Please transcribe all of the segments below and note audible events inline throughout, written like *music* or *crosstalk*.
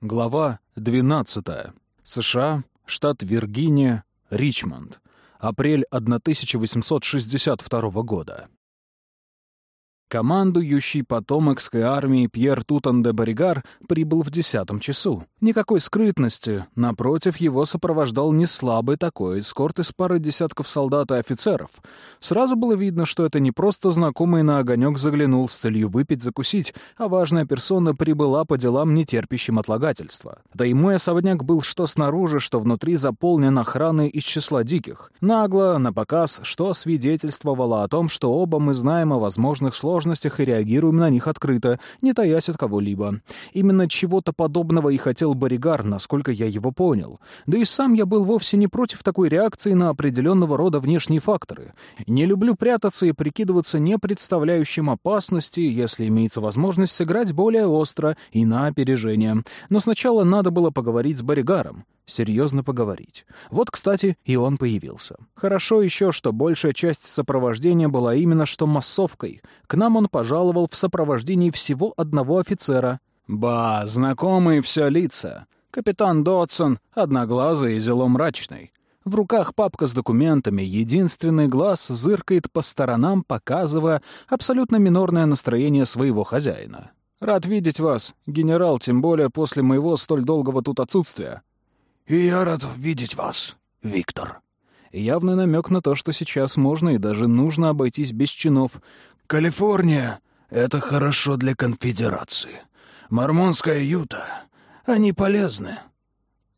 Глава 12. США, штат Виргиния, Ричмонд. Апрель 1862 года. Командующий потомокской армией Пьер Тутан де Боригар прибыл в десятом часу. Никакой скрытности, напротив, его сопровождал не слабый такой эскорт из пары десятков солдат и офицеров. Сразу было видно, что это не просто знакомый на огонек заглянул с целью выпить, закусить, а важная персона прибыла по делам, не терпящим отлагательства. Да и мой особняк был что снаружи, что внутри заполнен охраной из числа диких. Нагло, на показ, что свидетельствовало о том, что оба мы знаем о возможных сложностях сложностях и реагируем на них открыто, не таясь от кого-либо. Именно чего-то подобного и хотел Боригар, насколько я его понял. Да и сам я был вовсе не против такой реакции на определенного рода внешние факторы. Не люблю прятаться и прикидываться не представляющим опасности, если имеется возможность сыграть более остро и на опережение. Но сначала надо было поговорить с Боригаром серьезно поговорить. Вот, кстати, и он появился. Хорошо еще, что большая часть сопровождения была именно что массовкой. К нам он пожаловал в сопровождении всего одного офицера. Ба, знакомые все лица. Капитан Дотсон, одноглазый и зело мрачный. В руках папка с документами, единственный глаз зыркает по сторонам, показывая абсолютно минорное настроение своего хозяина. «Рад видеть вас, генерал, тем более после моего столь долгого тут отсутствия. «И я рад видеть вас, Виктор». Явный намек на то, что сейчас можно и даже нужно обойтись без чинов. «Калифорния — это хорошо для конфедерации. Мормонская Юта — они полезны».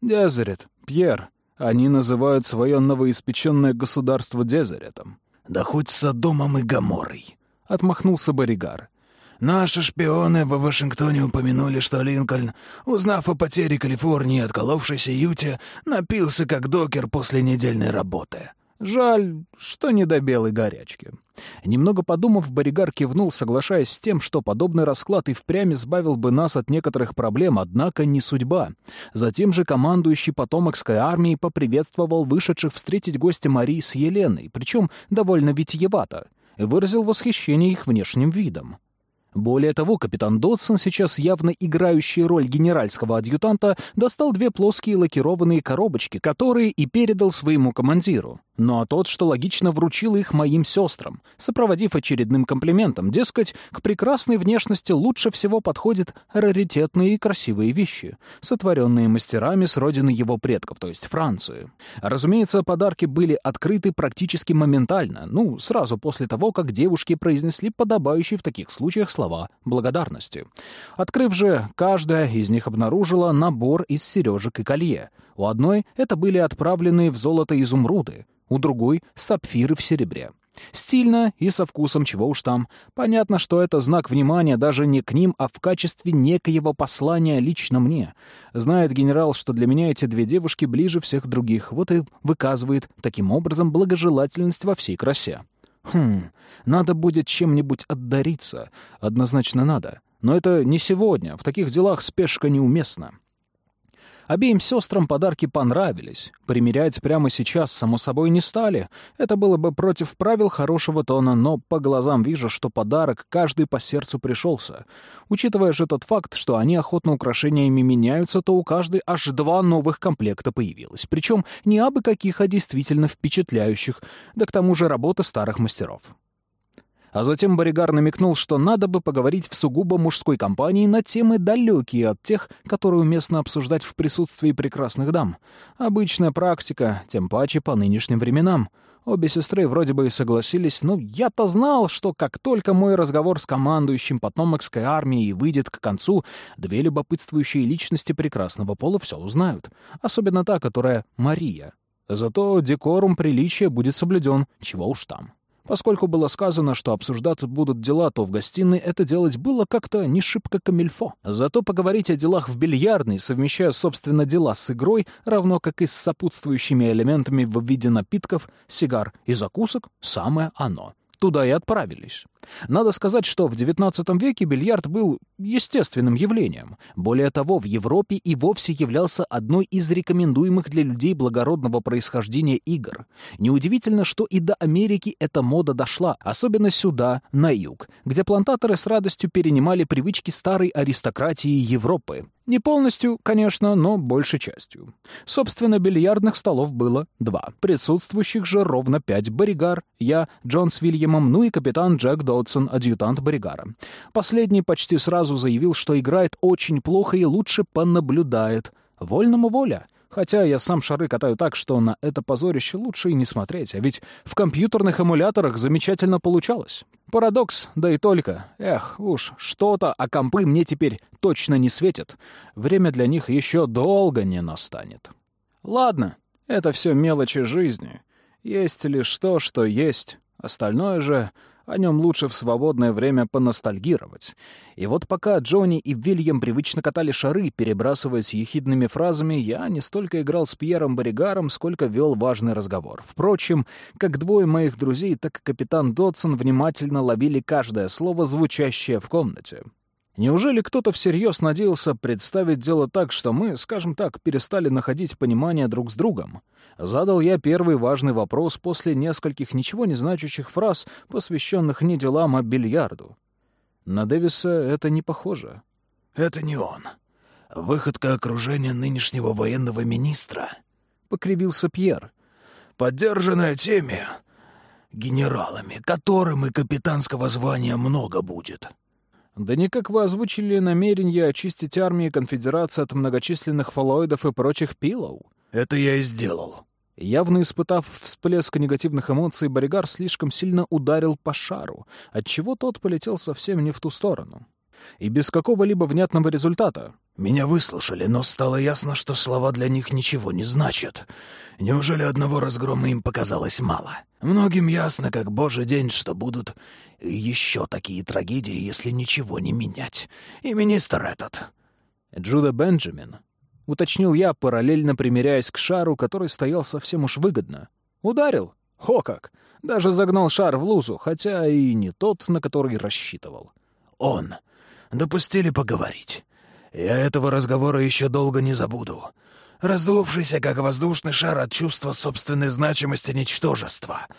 «Дезерет, Пьер, они называют свое новоиспеченное государство Дезеретом». «Да хоть Содомом и Гоморрой», — отмахнулся Боригар. Наши шпионы в Вашингтоне упомянули, что Линкольн, узнав о потере Калифорнии отколовшейся Юте, напился как докер после недельной работы. Жаль, что не до белой горячки. Немного подумав, Боригар кивнул, соглашаясь с тем, что подобный расклад и впрямь избавил бы нас от некоторых проблем, однако не судьба. Затем же командующий потомокской армией поприветствовал вышедших встретить гостя Марии с Еленой, причем довольно витиевато, и выразил восхищение их внешним видом. Более того, капитан Додсон, сейчас явно играющий роль генеральского адъютанта, достал две плоские лакированные коробочки, которые и передал своему командиру. Ну а тот, что логично, вручил их моим сестрам, сопроводив очередным комплиментом, дескать, к прекрасной внешности лучше всего подходят раритетные и красивые вещи, сотворенные мастерами с родины его предков, то есть Франции. Разумеется, подарки были открыты практически моментально, ну, сразу после того, как девушки произнесли подобающие в таких случаях слова благодарности. Открыв же, каждая из них обнаружила набор из сережек и колье. У одной это были отправленные в золото изумруды, у другой — сапфиры в серебре. Стильно и со вкусом, чего уж там. Понятно, что это знак внимания даже не к ним, а в качестве некоего послания лично мне. Знает генерал, что для меня эти две девушки ближе всех других, вот и выказывает таким образом благожелательность во всей красе. Хм, надо будет чем-нибудь отдариться. Однозначно надо. Но это не сегодня, в таких делах спешка неуместна. Обеим сестрам подарки понравились. Примерять прямо сейчас, само собой, не стали. Это было бы против правил хорошего тона, но по глазам вижу, что подарок каждый по сердцу пришелся. Учитывая же тот факт, что они охотно украшениями меняются, то у каждой аж два новых комплекта появилось. Причем не абы каких, а действительно впечатляющих. Да к тому же работа старых мастеров. А затем Боригар намекнул, что надо бы поговорить в сугубо мужской компании на темы далекие от тех, которые уместно обсуждать в присутствии прекрасных дам. Обычная практика, тем паче по нынешним временам. Обе сестры вроде бы и согласились, но я-то знал, что как только мой разговор с командующим потомокской армией выйдет к концу, две любопытствующие личности прекрасного пола все узнают. Особенно та, которая Мария. Зато декорум приличия будет соблюден, чего уж там. Поскольку было сказано, что обсуждаться будут дела, то в гостиной это делать было как-то не шибко камильфо. Зато поговорить о делах в бильярдной, совмещая, собственно, дела с игрой, равно как и с сопутствующими элементами в виде напитков, сигар и закусок, самое оно туда и отправились. Надо сказать, что в XIX веке бильярд был естественным явлением. Более того, в Европе и вовсе являлся одной из рекомендуемых для людей благородного происхождения игр. Неудивительно, что и до Америки эта мода дошла, особенно сюда, на юг, где плантаторы с радостью перенимали привычки старой аристократии Европы. Не полностью, конечно, но большей частью. Собственно, бильярдных столов было два. Присутствующих же ровно пять. Боригар, я, Джон с Вильямом, ну и капитан Джек Додсон, адъютант Боригара. Последний почти сразу заявил, что играет очень плохо и лучше понаблюдает. Вольному воля. Хотя я сам шары катаю так, что на это позорище лучше и не смотреть, а ведь в компьютерных эмуляторах замечательно получалось. Парадокс, да и только. Эх, уж что-то, а компы мне теперь точно не светят. Время для них еще долго не настанет. Ладно, это все мелочи жизни. Есть лишь то, что есть. Остальное же о нем лучше в свободное время поностальгировать. И вот пока Джонни и Вильям привычно катали шары, перебрасываясь ехидными фразами, я не столько играл с Пьером Боригаром, сколько вел важный разговор. Впрочем, как двое моих друзей, так и капитан Додсон внимательно ловили каждое слово, звучащее в комнате. Неужели кто-то всерьез надеялся представить дело так, что мы, скажем так, перестали находить понимание друг с другом? Задал я первый важный вопрос после нескольких ничего не значащих фраз, посвященных не делам, а бильярду. На Дэвиса это не похоже. «Это не он. Выходка окружения нынешнего военного министра», — покривился Пьер. «Поддержанная теми генералами, которым и капитанского звания много будет». Да никак вы озвучили намерение очистить армии конфедерации от многочисленных фалоидов и прочих пилов. Это я и сделал. Явно испытав всплеск негативных эмоций, Боригар слишком сильно ударил по шару, отчего тот полетел совсем не в ту сторону. И без какого-либо внятного результата. Меня выслушали, но стало ясно, что слова для них ничего не значат. Неужели одного разгрома им показалось мало? Многим ясно, как божий день, что будут еще такие трагедии, если ничего не менять. И министр этот... Джуда Бенджамин, уточнил я, параллельно примеряясь к шару, который стоял совсем уж выгодно. Ударил? Хо как! Даже загнал шар в лузу, хотя и не тот, на который рассчитывал. Он. Допустили поговорить. Я этого разговора еще долго не забуду. Раздувшийся, как воздушный шар от чувства собственной значимости ничтожества —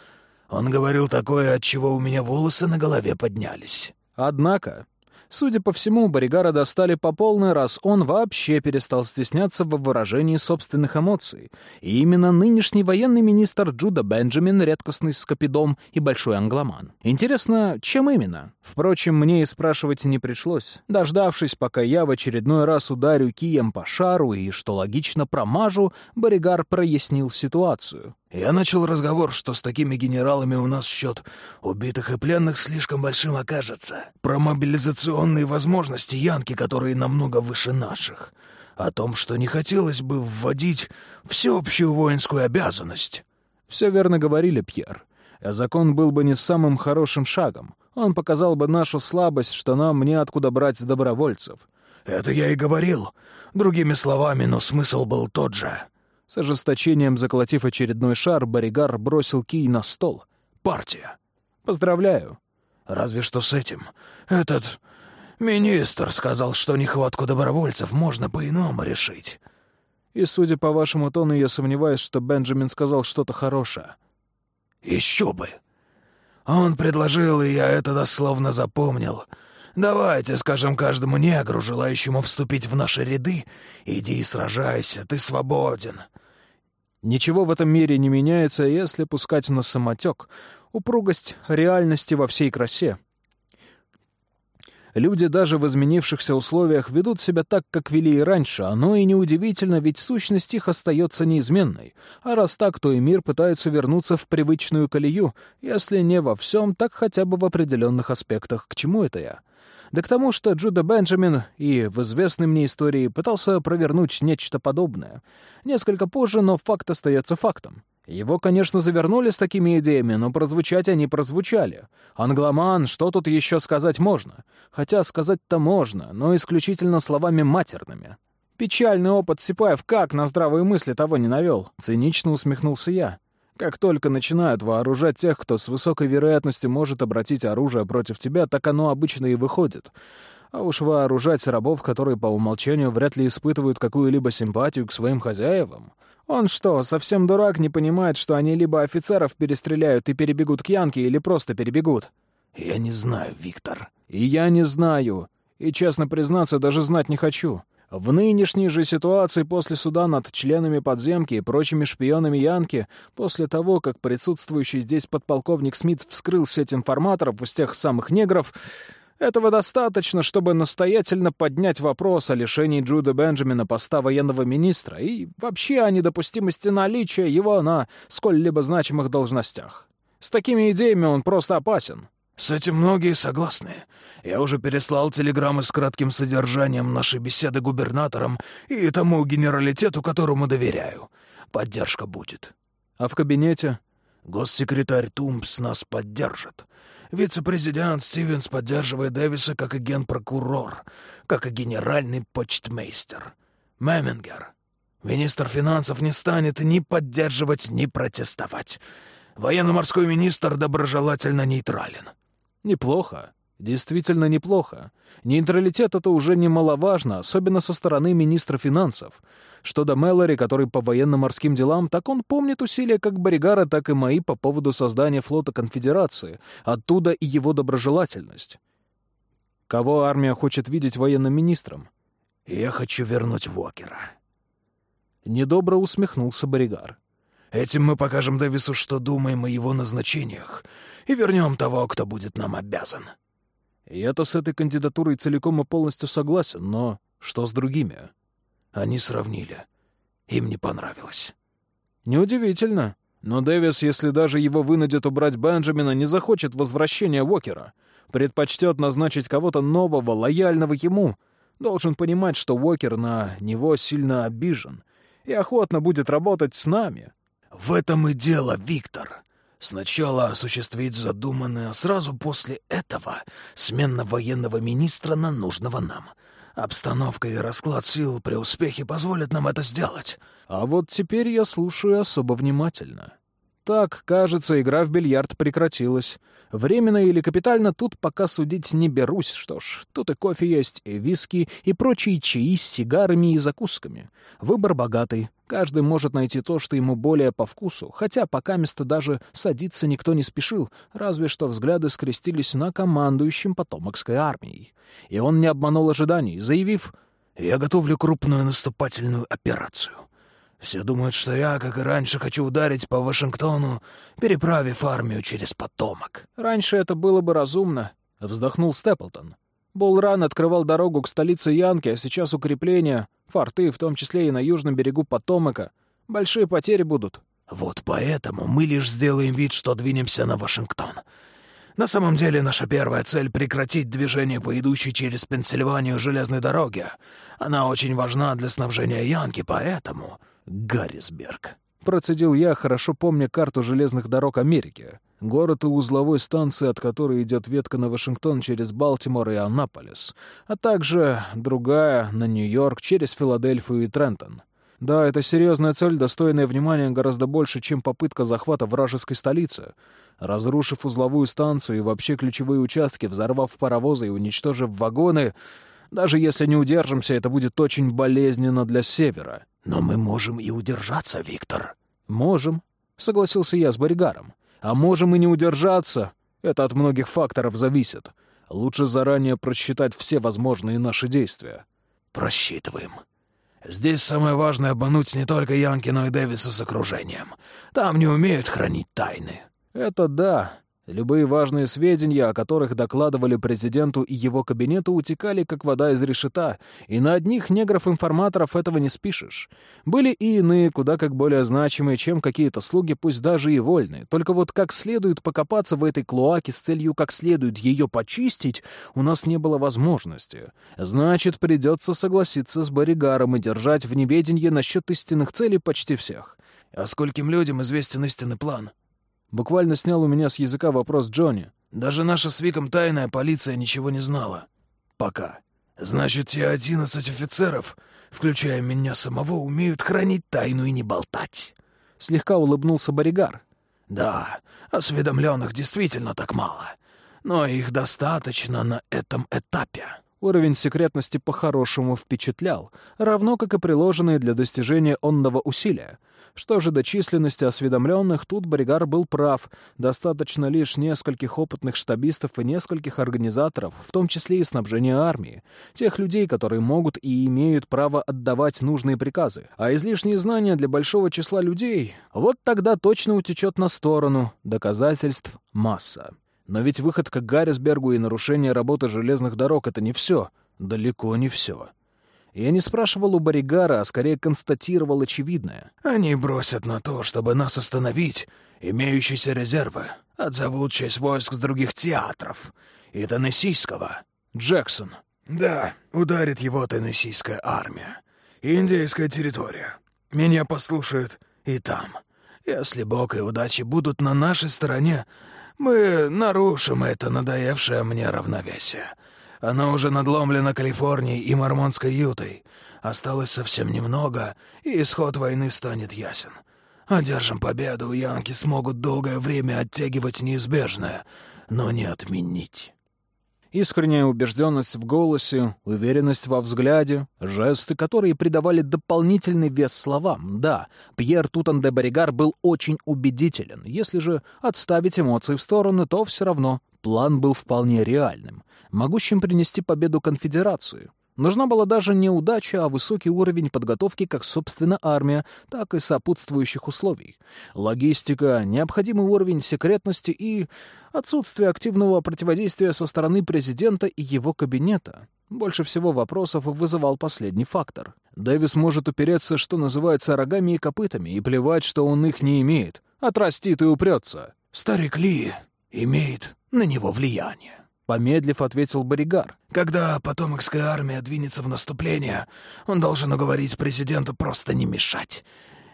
он говорил такое, от чего у меня волосы на голове поднялись. Однако, судя по всему, Боригара достали по полной, раз он вообще перестал стесняться во выражении собственных эмоций. И именно нынешний военный министр Джуда Бенджамин, редкостный скопидом и большой англоман. Интересно, чем именно? Впрочем, мне и спрашивать не пришлось. Дождавшись, пока я в очередной раз ударю кием по шару и, что логично, промажу, Боригар прояснил ситуацию. Я начал разговор, что с такими генералами у нас счет убитых и пленных слишком большим окажется. Про мобилизационные возможности Янки, которые намного выше наших. О том, что не хотелось бы вводить всеобщую воинскую обязанность. Все верно говорили, Пьер. А закон был бы не самым хорошим шагом. Он показал бы нашу слабость, что нам неоткуда брать добровольцев. Это я и говорил. Другими словами, но смысл был тот же. С ожесточением заколотив очередной шар, Боригар бросил кий на стол. «Партия». «Поздравляю». «Разве что с этим. Этот министр сказал, что нехватку добровольцев можно по-иному решить». «И, судя по вашему тону, я сомневаюсь, что Бенджамин сказал что-то хорошее». «Еще бы! Он предложил, и я это дословно запомнил». Давайте скажем каждому негру, желающему вступить в наши ряды, иди и сражайся, ты свободен. Ничего в этом мире не меняется, если пускать на самотек. Упругость реальности во всей красе. Люди даже в изменившихся условиях ведут себя так, как вели и раньше. Оно и неудивительно, ведь сущность их остается неизменной. А раз так, то и мир пытается вернуться в привычную колею. Если не во всем, так хотя бы в определенных аспектах. К чему это я? Да к тому, что Джуда Бенджамин и в известной мне истории пытался провернуть нечто подобное. Несколько позже, но факт остается фактом. Его, конечно, завернули с такими идеями, но прозвучать они прозвучали. Англоман, что тут еще сказать можно? Хотя сказать-то можно, но исключительно словами матерными. Печальный опыт Сипаев как на здравые мысли того не навел. Цинично усмехнулся я. Как только начинают вооружать тех, кто с высокой вероятностью может обратить оружие против тебя, так оно обычно и выходит. А уж вооружать рабов, которые по умолчанию вряд ли испытывают какую-либо симпатию к своим хозяевам. Он что, совсем дурак, не понимает, что они либо офицеров перестреляют и перебегут к Янке, или просто перебегут? Я не знаю, Виктор. И я не знаю. И, честно признаться, даже знать не хочу. В нынешней же ситуации после суда над членами подземки и прочими шпионами Янки, после того, как присутствующий здесь подполковник Смит вскрыл сеть информаторов из тех самых негров, этого достаточно, чтобы настоятельно поднять вопрос о лишении Джуда Бенджамина поста военного министра и вообще о недопустимости наличия его на сколь-либо значимых должностях. С такими идеями он просто опасен. «С этим многие согласны. Я уже переслал телеграммы с кратким содержанием нашей беседы губернаторам и тому генералитету, которому доверяю. Поддержка будет». «А в кабинете?» «Госсекретарь Тумпс нас поддержит. Вице-президент Стивенс поддерживает Дэвиса как и генпрокурор, как и генеральный почтмейстер. Мемингер. Министр финансов не станет ни поддерживать, ни протестовать. Военно-морской министр доброжелательно нейтрален. Неплохо. Действительно неплохо. Нейтралитет — это уже немаловажно, особенно со стороны министра финансов. Что до Мэлори, который по военно-морским делам, так он помнит усилия как Боригара, так и мои по поводу создания флота конфедерации. Оттуда и его доброжелательность. Кого армия хочет видеть военным министром? «Я хочу вернуть Вокера». Недобро усмехнулся Боригар. «Этим мы покажем Дэвису, что думаем о его назначениях, и вернем того, кто будет нам обязан». Я-то с этой кандидатурой целиком и полностью согласен, но что с другими? Они сравнили. Им не понравилось. Неудивительно. Но Дэвис, если даже его вынудят убрать Бенджамина, не захочет возвращения Уокера. Предпочтет назначить кого-то нового, лояльного ему. Должен понимать, что Уокер на него сильно обижен и охотно будет работать с нами. «В этом и дело, Виктор. Сначала осуществить задуманное, а сразу после этого смена военного министра на нужного нам. Обстановка и расклад сил при успехе позволят нам это сделать. А вот теперь я слушаю особо внимательно. Так, кажется, игра в бильярд прекратилась. Временно или капитально тут пока судить не берусь. Что ж, тут и кофе есть, и виски, и прочие чаи с сигарами и закусками. Выбор богатый. Каждый может найти то, что ему более по вкусу, хотя пока место даже садиться никто не спешил, разве что взгляды скрестились на командующем потомокской армией. И он не обманул ожиданий, заявив «Я готовлю крупную наступательную операцию». Все думают, что я, как и раньше, хочу ударить по Вашингтону, переправив армию через потомок. Раньше это было бы разумно, — вздохнул Степлтон. Булран открывал дорогу к столице Янки, а сейчас укрепления, форты, в том числе и на южном берегу потомока. Большие потери будут. Вот поэтому мы лишь сделаем вид, что двинемся на Вашингтон. На самом деле наша первая цель — прекратить движение по идущей через Пенсильванию железной дороге. Она очень важна для снабжения Янки, поэтому... Гаррисберг. Процедил я, хорошо помня карту железных дорог Америки. Город и узловой станции, от которой идет ветка на Вашингтон через Балтимор и Аннаполис, а также другая на Нью-Йорк через Филадельфию и Трентон. Да, это серьезная цель, достойная внимания гораздо больше, чем попытка захвата вражеской столицы. Разрушив узловую станцию и вообще ключевые участки, взорвав паровозы и уничтожив вагоны, даже если не удержимся, это будет очень болезненно для Севера. «Но мы можем и удержаться, Виктор». «Можем», — согласился я с Боригаром. «А можем и не удержаться. Это от многих факторов зависит. Лучше заранее просчитать все возможные наши действия». «Просчитываем. Здесь самое важное — обмануть не только Янки, но и Дэвиса с окружением. Там не умеют хранить тайны». «Это да. Любые важные сведения, о которых докладывали президенту и его кабинету, утекали, как вода из решета, и на одних негров-информаторов этого не спишешь. Были и иные, куда как более значимые, чем какие-то слуги, пусть даже и вольные. Только вот как следует покопаться в этой клоаке с целью как следует ее почистить, у нас не было возможности. Значит, придется согласиться с Боригаром и держать в неведении насчет истинных целей почти всех. «А скольким людям известен истинный план?» Буквально снял у меня с языка вопрос Джонни. «Даже наша с Виком тайная полиция ничего не знала. Пока. Значит, те одиннадцать офицеров, включая меня самого, умеют хранить тайну и не болтать». Слегка улыбнулся Боригар. «Да, осведомленных действительно так мало. Но их достаточно на этом этапе. Уровень секретности по-хорошему впечатлял, равно как и приложенные для достижения онного усилия. Что же до численности осведомленных, тут Боригар был прав. Достаточно лишь нескольких опытных штабистов и нескольких организаторов, в том числе и снабжения армии. Тех людей, которые могут и имеют право отдавать нужные приказы. А излишние знания для большого числа людей — вот тогда точно утечет на сторону. Доказательств масса. Но ведь выход к Гаррисбергу и нарушение работы железных дорог — это не все. Далеко не все. Я не спрашивал у Боригара, а скорее констатировал очевидное. «Они бросят на то, чтобы нас остановить, имеющиеся резервы. Отзовут часть войск с других театров. И Теннессийского. Джексон. Да, ударит его Теннессийская армия. Индейская территория. Меня послушают и там. Если Бог и удачи будут на нашей стороне, мы нарушим это надоевшее мне равновесие. Оно уже надломлено Калифорнией и Мормонской Ютой. Осталось совсем немного, и исход войны станет ясен. Одержим победу, янки смогут долгое время оттягивать неизбежное, но не отменить. Искренняя убежденность в голосе, уверенность во взгляде, жесты, которые придавали дополнительный вес словам. Да, Пьер Тутан де Боригар был очень убедителен. Если же отставить эмоции в сторону, то все равно план был вполне реальным, могущим принести победу конфедерации. Нужна была даже не удача, а высокий уровень подготовки как, собственно, армия, так и сопутствующих условий. Логистика, необходимый уровень секретности и отсутствие активного противодействия со стороны президента и его кабинета. Больше всего вопросов вызывал последний фактор. Дэвис может упереться, что называется, рогами и копытами, и плевать, что он их не имеет. Отрастит и упрется. «Старик Ли имеет на него влияние». Помедлив, ответил Боригар. «Когда потомокская армия двинется в наступление, он должен уговорить президента просто не мешать,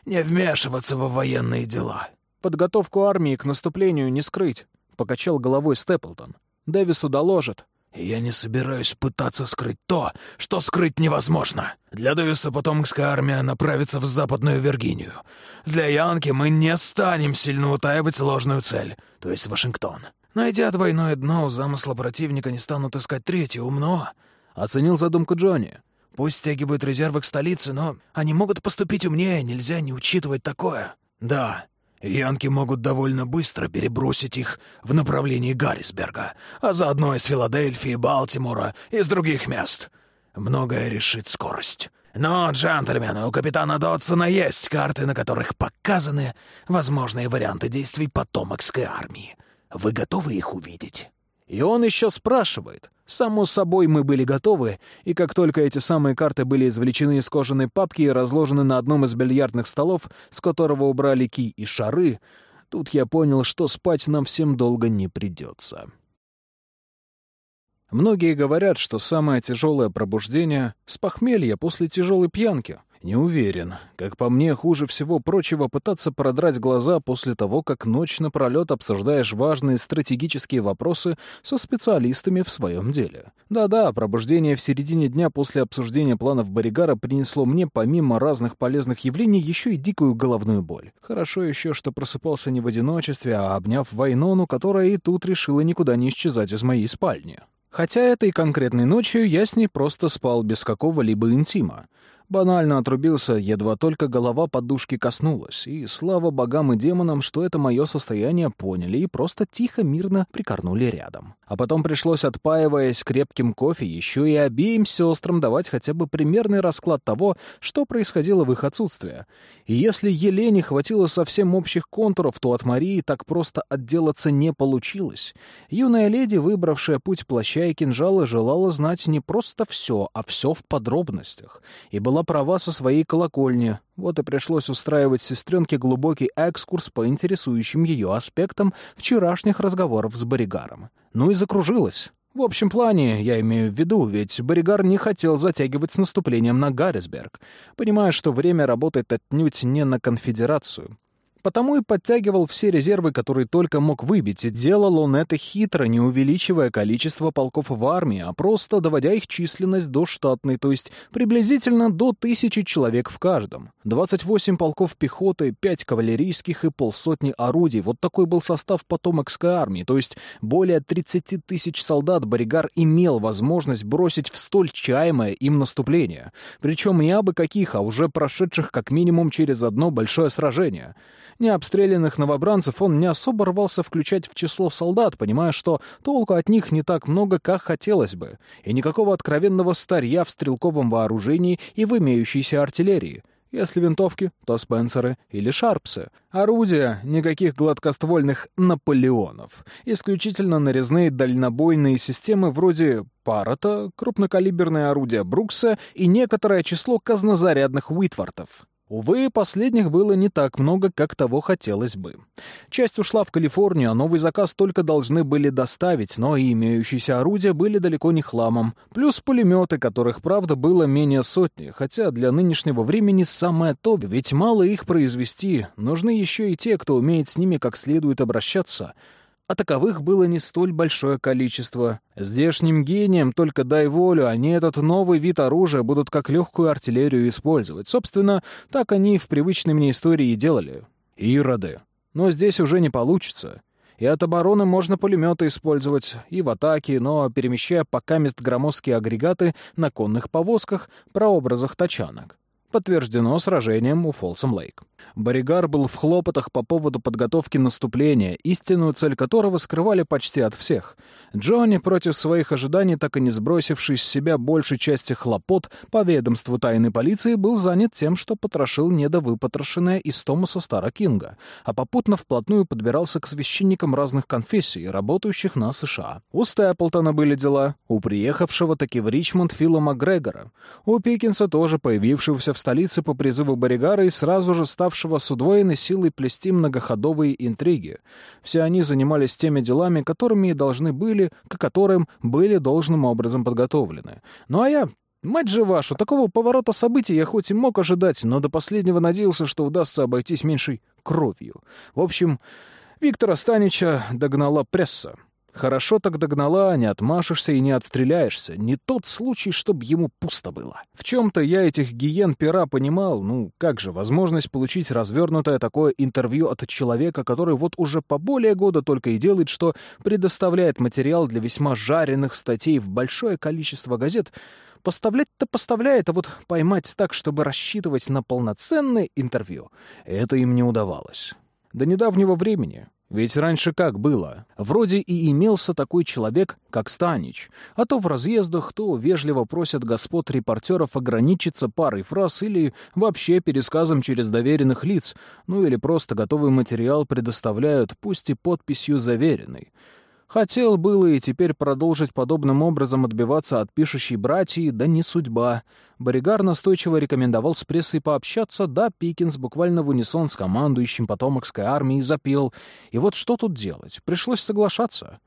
не вмешиваться во военные дела». «Подготовку армии к наступлению не скрыть», — покачал головой Степлтон. «Дэвису доложат». «Я не собираюсь пытаться скрыть то, что скрыть невозможно. Для Дэвиса потомокская армия направится в Западную Виргинию. Для Янки мы не станем сильно утаивать ложную цель, то есть Вашингтон. Найдя двойное дно у замысла противника, не станут искать третье. Умно. Оценил задумку Джонни. Пусть стягивают резервы к столице, но они могут поступить умнее, нельзя не учитывать такое. Да, янки могут довольно быстро перебросить их в направлении Гаррисберга, а заодно из Филадельфии, Балтимора, и из других мест. Многое решит скорость. Но, джентльмены, у капитана Дотсона есть карты, на которых показаны возможные варианты действий потомокской армии. Вы готовы их увидеть?» И он еще спрашивает. Само собой, мы были готовы, и как только эти самые карты были извлечены из кожаной папки и разложены на одном из бильярдных столов, с которого убрали ки и шары, тут я понял, что спать нам всем долго не придется. Многие говорят, что самое тяжелое пробуждение — с похмелья после тяжелой пьянки. Не уверен. Как по мне, хуже всего прочего пытаться продрать глаза после того, как ночь напролет обсуждаешь важные стратегические вопросы со специалистами в своем деле. Да-да, пробуждение в середине дня после обсуждения планов Боригара принесло мне, помимо разных полезных явлений, еще и дикую головную боль. Хорошо еще, что просыпался не в одиночестве, а обняв Вайнону, которая и тут решила никуда не исчезать из моей спальни. Хотя этой конкретной ночью я с ней просто спал без какого-либо интима. Банально отрубился, едва только голова подушки коснулась, и слава богам и демонам, что это мое состояние поняли и просто тихо, мирно прикорнули рядом. А потом пришлось, отпаиваясь крепким кофе, еще и обеим сестрам давать хотя бы примерный расклад того, что происходило в их отсутствие. И если Елене хватило совсем общих контуров, то от Марии так просто отделаться не получилось. Юная леди, выбравшая путь плаща и кинжала, желала знать не просто все, а все в подробностях. И была права со своей колокольни. Вот и пришлось устраивать сестренке глубокий экскурс по интересующим ее аспектам вчерашних разговоров с Боригаром. Ну и закружилась. В общем плане, я имею в виду, ведь Боригар не хотел затягивать с наступлением на Гаррисберг, понимая, что время работает отнюдь не на конфедерацию. Потому и подтягивал все резервы, которые только мог выбить, и делал он это хитро, не увеличивая количество полков в армии, а просто доводя их численность до штатной, то есть приблизительно до тысячи человек в каждом. 28 полков пехоты, 5 кавалерийских и полсотни орудий. Вот такой был состав потомокской армии, то есть более 30 тысяч солдат Боригар имел возможность бросить в столь чаемое им наступление. Причем не абы каких, а уже прошедших как минимум через одно большое сражение. Необстрелянных новобранцев он не особо рвался включать в число солдат, понимая, что толку от них не так много, как хотелось бы, и никакого откровенного старья в стрелковом вооружении и в имеющейся артиллерии. Если винтовки, то Спенсеры или Шарпсы. Орудия — никаких гладкоствольных «Наполеонов». Исключительно нарезные дальнобойные системы вроде Парата, крупнокалиберные орудия Брукса и некоторое число казнозарядных Уитвортов. Увы, последних было не так много, как того хотелось бы. Часть ушла в Калифорнию, а новый заказ только должны были доставить, но и имеющиеся орудия были далеко не хламом. Плюс пулеметы, которых, правда, было менее сотни, хотя для нынешнего времени самое то, ведь мало их произвести, нужны еще и те, кто умеет с ними как следует обращаться — а таковых было не столь большое количество. Здешним гением только дай волю, они этот новый вид оружия будут как легкую артиллерию использовать. Собственно, так они и в привычной мне истории и делали. Ироды. Но здесь уже не получится. И от обороны можно пулеметы использовать, и в атаке, но перемещая пока мест громоздкие агрегаты на конных повозках, прообразах тачанок. Подтверждено сражением у Фолсом Лейк. Боригар был в хлопотах по поводу подготовки наступления, истинную цель которого скрывали почти от всех. Джонни, против своих ожиданий, так и не сбросивший с себя большей части хлопот по ведомству тайной полиции, был занят тем, что потрошил недовыпотрошенное из Томаса Стара Кинга, а попутно вплотную подбирался к священникам разных конфессий, работающих на США. У Степлтона были дела, у приехавшего таки в Ричмонд Фила Макгрегора, у Пикинса тоже появившегося в столице по призыву Боригара и сразу же ставшего успевшего с удвоенной силой плести многоходовые интриги. Все они занимались теми делами, которыми и должны были, к которым были должным образом подготовлены. Ну а я Мать же вашу, такого поворота событий я хоть и мог ожидать, но до последнего надеялся, что удастся обойтись меньшей кровью. В общем, Виктора Станича догнала пресса. Хорошо так догнала, не отмашешься и не отстреляешься. Не тот случай, чтобы ему пусто было. В чем-то я этих гиен пера понимал. Ну, как же, возможность получить развернутое такое интервью от человека, который вот уже по более года только и делает, что предоставляет материал для весьма жареных статей в большое количество газет, Поставлять-то поставляет, а вот поймать так, чтобы рассчитывать на полноценное интервью, это им не удавалось. До недавнего времени ведь раньше как было? Вроде и имелся такой человек, как Станич, а то в разъездах, то вежливо просят господ репортеров ограничиться парой фраз или вообще пересказом через доверенных лиц, ну или просто готовый материал предоставляют, пусть и подписью заверенной. Хотел было и теперь продолжить подобным образом отбиваться от пишущей братьи, да не судьба. Боригар настойчиво рекомендовал с прессой пообщаться, да Пикинс буквально в унисон с командующим потомокской армией запел. И вот что тут делать? Пришлось соглашаться.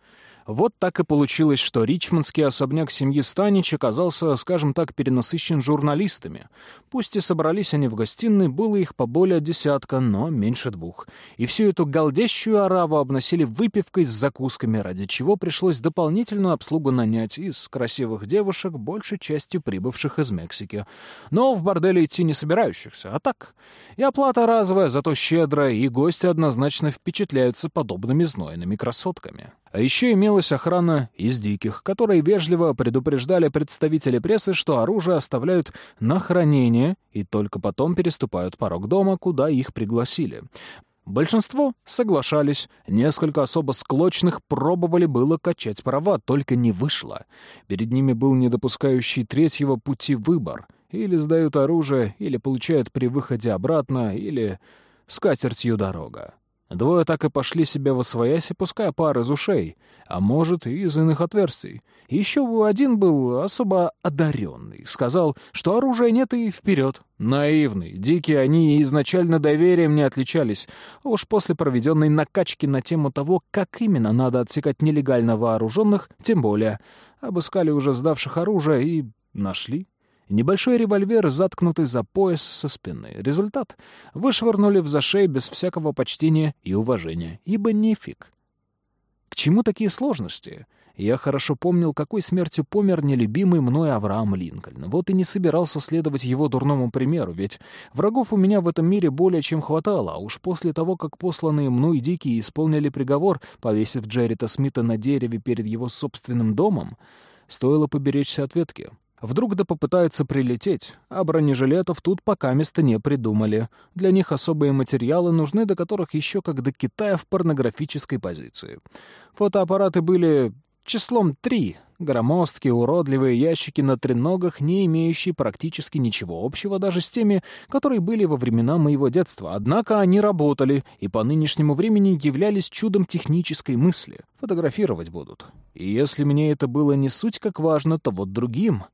Вот так и получилось, что ричмондский особняк семьи Станич оказался, скажем так, перенасыщен журналистами. Пусть и собрались они в гостиной, было их по более десятка, но меньше двух. И всю эту галдящую ораву обносили выпивкой с закусками, ради чего пришлось дополнительную обслугу нанять из красивых девушек, большей частью прибывших из Мексики. Но в борделе идти не собирающихся, а так. И оплата разовая, зато щедрая, и гости однозначно впечатляются подобными знойными красотками. А еще имелась охрана из диких, которые вежливо предупреждали представители прессы, что оружие оставляют на хранение и только потом переступают порог дома, куда их пригласили. Большинство соглашались, несколько особо склочных пробовали было качать права, только не вышло. Перед ними был недопускающий третьего пути выбор. Или сдают оружие, или получают при выходе обратно, или скатертью дорога. Двое так и пошли себе во свояси, пуская пар из ушей, а может, и из иных отверстий. Еще один был особо одаренный. Сказал, что оружия нет и вперед. Наивный, дикие они изначально доверием не отличались. Уж после проведенной накачки на тему того, как именно надо отсекать нелегально вооруженных, тем более. Обыскали уже сдавших оружие и нашли. Небольшой револьвер, заткнутый за пояс со спины. Результат — вышвырнули в зашей без всякого почтения и уважения, ибо нефиг. К чему такие сложности? Я хорошо помнил, какой смертью помер нелюбимый мной Авраам Линкольн. Вот и не собирался следовать его дурному примеру, ведь врагов у меня в этом мире более чем хватало, а уж после того, как посланные мной дикие исполнили приговор, повесив Джеррита Смита на дереве перед его собственным домом, стоило поберечься ответки. Вдруг да попытаются прилететь, а бронежилетов тут пока места не придумали. Для них особые материалы нужны, до которых еще как до Китая в порнографической позиции. Фотоаппараты были числом три. Громоздкие, уродливые ящики на треногах, не имеющие практически ничего общего даже с теми, которые были во времена моего детства. Однако они работали и по нынешнему времени являлись чудом технической мысли. Фотографировать будут. И если мне это было не суть как важно, то вот другим...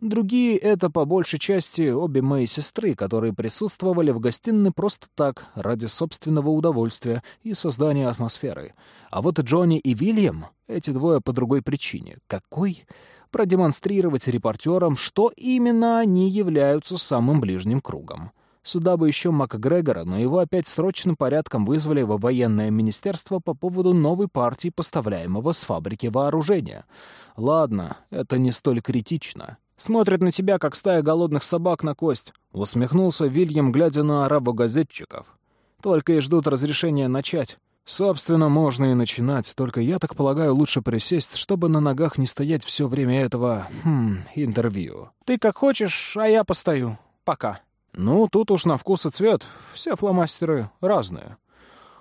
Другие — это, по большей части, обе мои сестры, которые присутствовали в гостиной просто так, ради собственного удовольствия и создания атмосферы. А вот Джонни и Вильям — эти двое по другой причине. Какой? Продемонстрировать репортерам, что именно они являются самым ближним кругом. Сюда бы еще МакГрегора, но его опять срочным порядком вызвали во военное министерство по поводу новой партии, поставляемого с фабрики вооружения. Ладно, это не столь критично. Смотрят на тебя, как стая голодных собак на кость», — усмехнулся Вильям, глядя на арабо-газетчиков. «Только и ждут разрешения начать. Собственно, можно и начинать, только я так полагаю, лучше присесть, чтобы на ногах не стоять все время этого, хм, интервью». «Ты как хочешь, а я постою. Пока». «Ну, тут уж на вкус и цвет. Все фломастеры разные».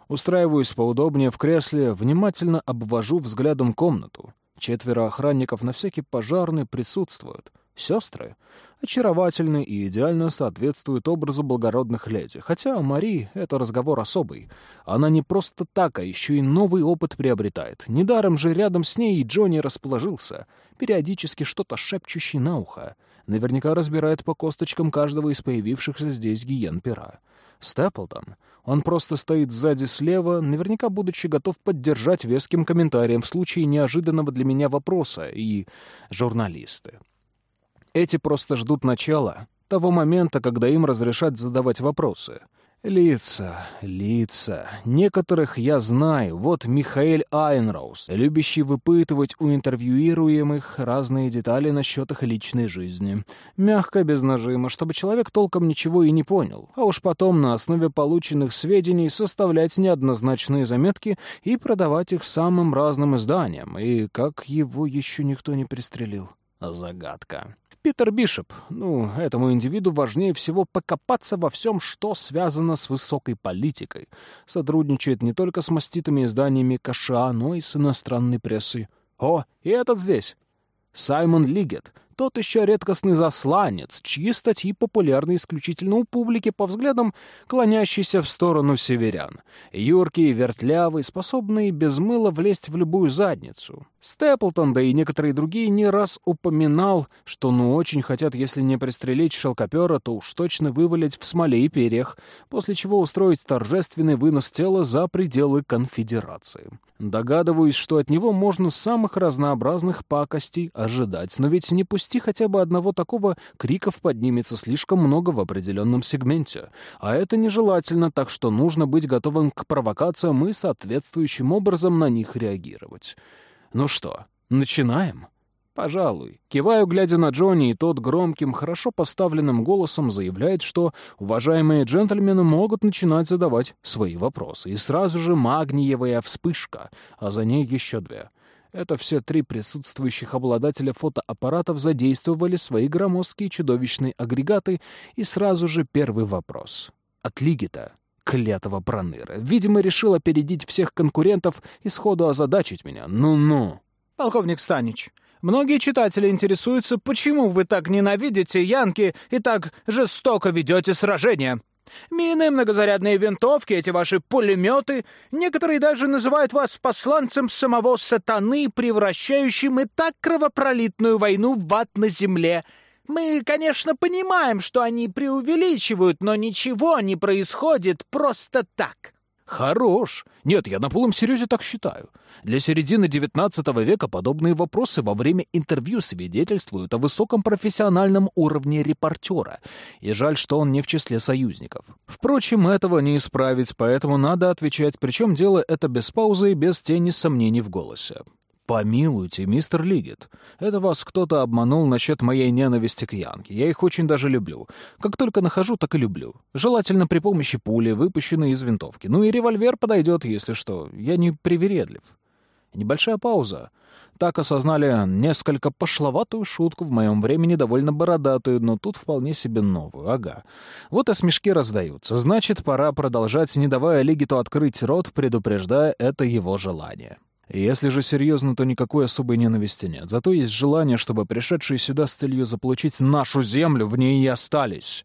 Устраиваюсь поудобнее в кресле, внимательно обвожу взглядом комнату. Четверо охранников на всякий пожарный присутствуют. Сестры очаровательны и идеально соответствуют образу благородных леди. Хотя Мари — это разговор особый. Она не просто так, а еще и новый опыт приобретает. Недаром же рядом с ней и Джонни расположился, периодически что-то шепчущий на ухо. Наверняка разбирает по косточкам каждого из появившихся здесь гиен пера. Степлтон. Он просто стоит сзади слева, наверняка будучи готов поддержать веским комментарием в случае неожиданного для меня вопроса, и журналисты. Эти просто ждут начала, того момента, когда им разрешат задавать вопросы. Лица, лица. Некоторых я знаю. Вот Михаэль Айнроуз, любящий выпытывать у интервьюируемых разные детали насчет их личной жизни. Мягко, без нажима, чтобы человек толком ничего и не понял. А уж потом на основе полученных сведений составлять неоднозначные заметки и продавать их самым разным изданиям. И как его еще никто не пристрелил. Загадка. Питер Бишоп. Ну, этому индивиду важнее всего покопаться во всем, что связано с высокой политикой. Сотрудничает не только с маститыми изданиями КША, но и с иностранной прессой. О, и этот здесь. Саймон Лигет, тот еще редкостный засланец, чьи статьи популярны исключительно у публики по взглядам, клонящейся в сторону северян. Юркий, вертлявый, способный без мыла влезть в любую задницу. Степлтон, да и некоторые другие не раз упоминал, что ну очень хотят, если не пристрелить шелкопера, то уж точно вывалить в смоле и перьях, после чего устроить торжественный вынос тела за пределы конфедерации. Догадываюсь, что от него можно самых разнообразных пакостей ожидать, но ведь не пусти хотя бы одного такого, криков поднимется слишком много в определенном сегменте. А это нежелательно, так что нужно быть готовым к провокациям и соответствующим образом на них реагировать. Ну что, начинаем? Пожалуй. Киваю, глядя на Джонни, и тот громким, хорошо поставленным голосом заявляет, что уважаемые джентльмены могут начинать задавать свои вопросы. И сразу же магниевая вспышка, а за ней еще две. Это все три присутствующих обладателя фотоаппаратов задействовали свои громоздкие чудовищные агрегаты, и сразу же первый вопрос. От Лигита клятого проныра. Видимо, решил опередить всех конкурентов и сходу озадачить меня. Ну-ну. Полковник Станич, многие читатели интересуются, почему вы так ненавидите Янки и так жестоко ведете сражения. Мины, многозарядные винтовки, эти ваши пулеметы. Некоторые даже называют вас посланцем самого сатаны, превращающим и так кровопролитную войну в ад на земле — мы, конечно, понимаем, что они преувеличивают, но ничего не происходит просто так. Хорош. Нет, я на полном серьезе так считаю. Для середины XIX века подобные вопросы во время интервью свидетельствуют о высоком профессиональном уровне репортера. И жаль, что он не в числе союзников. Впрочем, этого не исправить, поэтому надо отвечать, причем дело это без паузы и без тени сомнений в голосе. «Помилуйте, мистер Лигет, это вас кто-то обманул насчет моей ненависти к Янке. Я их очень даже люблю. Как только нахожу, так и люблю. Желательно при помощи пули, выпущенной из винтовки. Ну и револьвер подойдет, если что. Я не привередлив». Небольшая пауза. Так осознали несколько пошловатую шутку в моем времени, довольно бородатую, но тут вполне себе новую. Ага. Вот и смешки раздаются. Значит, пора продолжать, не давая Лигиту открыть рот, предупреждая это его желание. Если же серьезно, то никакой особой ненависти нет. Зато есть желание, чтобы пришедшие сюда с целью заполучить нашу землю в ней и остались.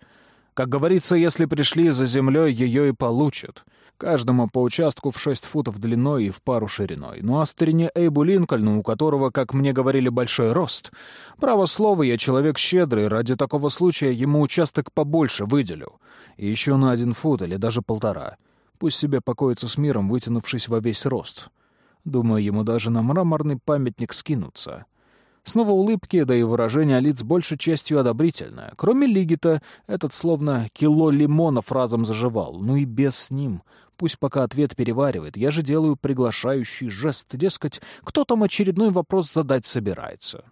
Как говорится, если пришли за землей, ее и получат. Каждому по участку в шесть футов длиной и в пару шириной. Ну а старине Эйбу Линкольну, у которого, как мне говорили, большой рост, право слово, я человек щедрый, ради такого случая ему участок побольше выделю. И еще на один фут или даже полтора. Пусть себе покоится с миром, вытянувшись во весь рост. Думаю, ему даже на мраморный памятник скинуться. Снова улыбки, да и выражение лиц большей частью одобрительное. Кроме Лигита, этот словно кило лимонов разом заживал. Ну и без с ним. Пусть пока ответ переваривает. Я же делаю приглашающий жест, дескать, кто там очередной вопрос задать собирается.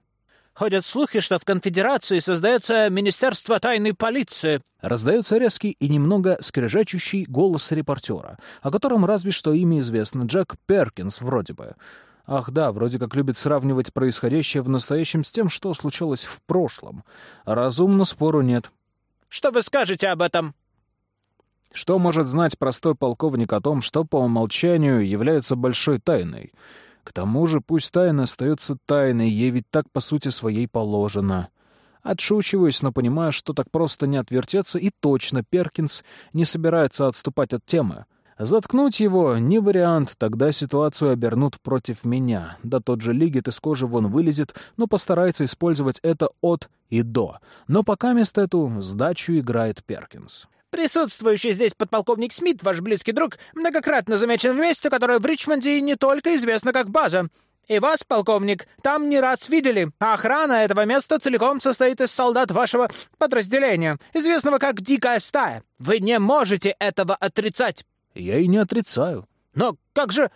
Ходят слухи, что в конфедерации создается Министерство тайной полиции. Раздается резкий и немного скрежачущий голос репортера, о котором разве что имя известно, Джек Перкинс вроде бы. Ах да, вроде как любит сравнивать происходящее в настоящем с тем, что случилось в прошлом. Разумно спору нет. Что вы скажете об этом? Что может знать простой полковник о том, что по умолчанию является большой тайной? К тому же пусть тайна остается тайной, ей ведь так по сути своей положено. Отшучиваюсь, но понимаю, что так просто не отвертеться, и точно Перкинс не собирается отступать от темы. Заткнуть его — не вариант, тогда ситуацию обернут против меня. Да тот же Лигит из кожи вон вылезет, но постарается использовать это от и до. Но пока место эту сдачу играет Перкинс. Присутствующий здесь подполковник Смит, ваш близкий друг, многократно замечен в месте, которое в Ричмонде не только известно как база. И вас, полковник, там не раз видели. А охрана этого места целиком состоит из солдат вашего подразделения, известного как «Дикая стая». Вы не можете этого отрицать. Я и не отрицаю. Но как же...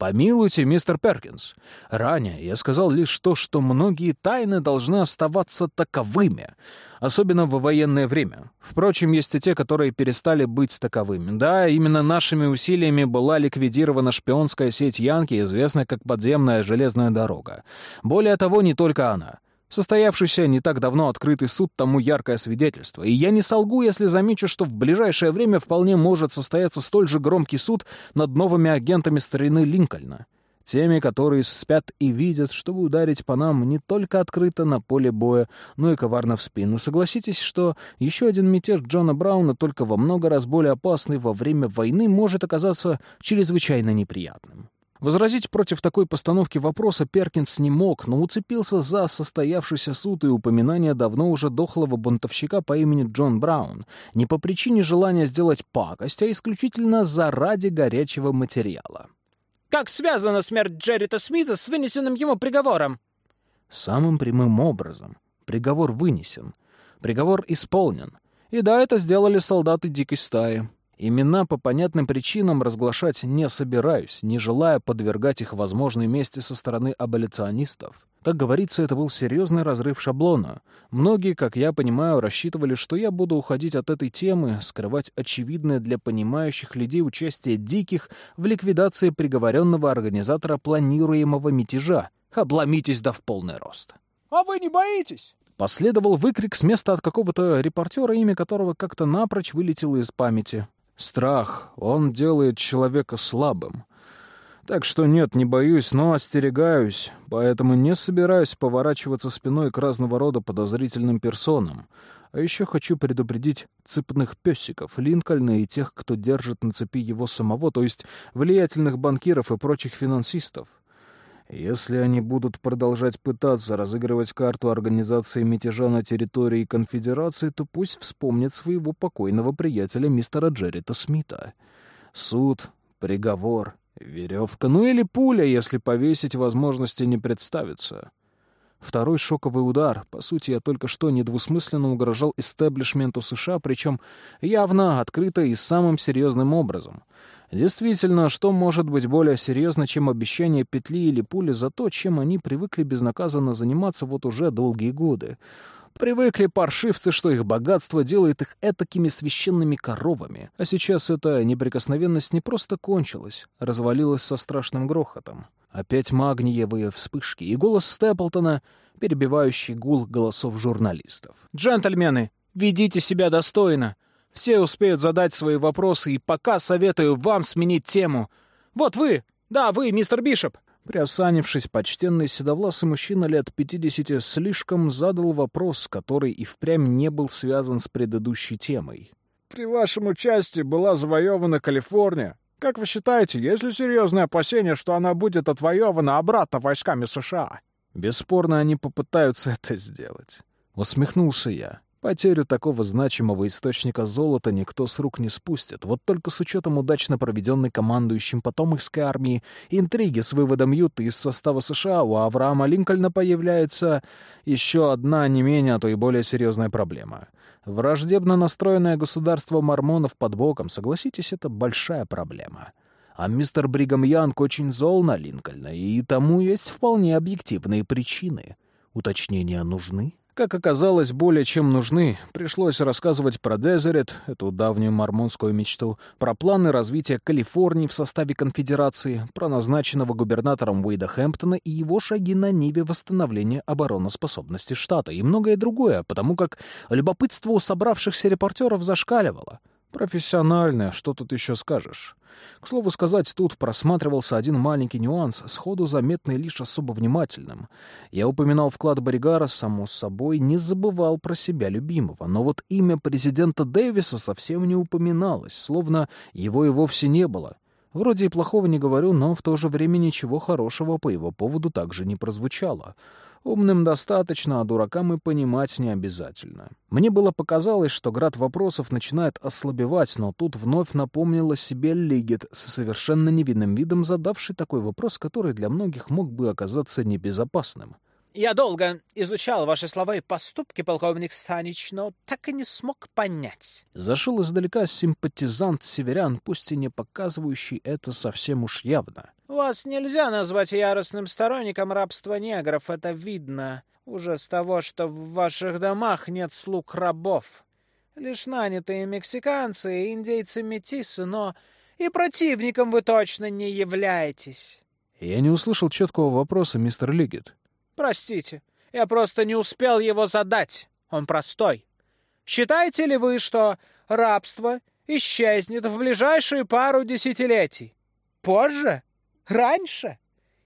Помилуйте, мистер Перкинс. Ранее я сказал лишь то, что многие тайны должны оставаться таковыми, особенно в военное время. Впрочем, есть и те, которые перестали быть таковыми. Да, именно нашими усилиями была ликвидирована шпионская сеть Янки, известная как подземная железная дорога. Более того, не только она — Состоявшийся не так давно открытый суд тому яркое свидетельство, и я не солгу, если замечу, что в ближайшее время вполне может состояться столь же громкий суд над новыми агентами старины Линкольна. Теми, которые спят и видят, чтобы ударить по нам не только открыто на поле боя, но и коварно в спину. Согласитесь, что еще один мятеж Джона Брауна, только во много раз более опасный во время войны, может оказаться чрезвычайно неприятным. Возразить против такой постановки вопроса Перкинс не мог, но уцепился за состоявшийся суд и упоминание давно уже дохлого бунтовщика по имени Джон Браун, не по причине желания сделать пакость, а исключительно заради горячего материала. «Как связана смерть Джеррита Смита с вынесенным ему приговором?» «Самым прямым образом. Приговор вынесен. Приговор исполнен. И да, это сделали солдаты дикой стаи. Имена по понятным причинам разглашать не собираюсь, не желая подвергать их возможной мести со стороны аболиционистов. Как говорится, это был серьезный разрыв шаблона. Многие, как я понимаю, рассчитывали, что я буду уходить от этой темы, скрывать очевидное для понимающих людей участие диких в ликвидации приговоренного организатора планируемого мятежа. Обломитесь да в полный рост. «А вы не боитесь?» Последовал выкрик с места от какого-то репортера, имя которого как-то напрочь вылетело из памяти. Страх, он делает человека слабым. Так что нет, не боюсь, но остерегаюсь, поэтому не собираюсь поворачиваться спиной к разного рода подозрительным персонам. А еще хочу предупредить цепных песиков, Линкольна и тех, кто держит на цепи его самого, то есть влиятельных банкиров и прочих финансистов. Если они будут продолжать пытаться разыгрывать карту организации мятежа на территории конфедерации, то пусть вспомнят своего покойного приятеля мистера Джеррита Смита. Суд, Приговор, веревка, ну или пуля, если повесить возможности не представится. Второй шоковый удар. По сути, я только что недвусмысленно угрожал истеблишменту США, причем явно, открыто и самым серьезным образом. Действительно, что может быть более серьезно, чем обещание петли или пули за то, чем они привыкли безнаказанно заниматься вот уже долгие годы? Привыкли паршивцы, что их богатство делает их этакими священными коровами. А сейчас эта неприкосновенность не просто кончилась, развалилась со страшным грохотом. Опять магниевые вспышки и голос Степлтона, перебивающий гул голосов журналистов. «Джентльмены, ведите себя достойно. Все успеют задать свои вопросы, и пока советую вам сменить тему. Вот вы, да, вы, мистер Бишоп». Приосанившись, почтенный седовласый мужчина лет пятидесяти слишком задал вопрос, который и впрямь не был связан с предыдущей темой. «При вашем участии была завоевана Калифорния. Как вы считаете, есть ли серьезное опасение, что она будет отвоевана обратно войсками США?» «Бесспорно, они попытаются *laughs* это сделать», — усмехнулся я. Потерю такого значимого источника золота никто с рук не спустит. Вот только с учетом удачно проведенной командующим потомокской армии интриги с выводом Юты из состава США у Авраама Линкольна появляется еще одна не менее, а то и более серьезная проблема. Враждебно настроенное государство мормонов под боком, согласитесь, это большая проблема. А мистер Бригам Янг очень зол на Линкольна, и тому есть вполне объективные причины. Уточнения нужны? Как оказалось, более чем нужны. Пришлось рассказывать про Дезерет, эту давнюю мормонскую мечту, про планы развития Калифорнии в составе конфедерации, про назначенного губернатором Уэйда Хэмптона и его шаги на ниве восстановления обороноспособности штата и многое другое, потому как любопытство у собравшихся репортеров зашкаливало. Профессиональное, что тут еще скажешь. К слову сказать, тут просматривался один маленький нюанс, сходу заметный лишь особо внимательным. Я упоминал вклад Боригара, само собой, не забывал про себя любимого, но вот имя президента Дэвиса совсем не упоминалось, словно его и вовсе не было. Вроде и плохого не говорю, но в то же время ничего хорошего по его поводу также не прозвучало. Умным достаточно, а дуракам и понимать не обязательно. Мне было показалось, что град вопросов начинает ослабевать, но тут вновь напомнила себе Лигет с совершенно невинным видом задавший такой вопрос, который для многих мог бы оказаться небезопасным. Я долго изучал ваши слова и поступки, полковник Станич, но так и не смог понять. Зашел издалека симпатизант северян, пусть и не показывающий это совсем уж явно. Вас нельзя назвать яростным сторонником рабства негров, это видно уже с того, что в ваших домах нет слуг рабов. Лишь нанятые мексиканцы и индейцы-метисы, но и противником вы точно не являетесь. Я не услышал четкого вопроса, мистер Лигет. Простите, я просто не успел его задать. Он простой. Считаете ли вы, что рабство исчезнет в ближайшие пару десятилетий? Позже? Раньше?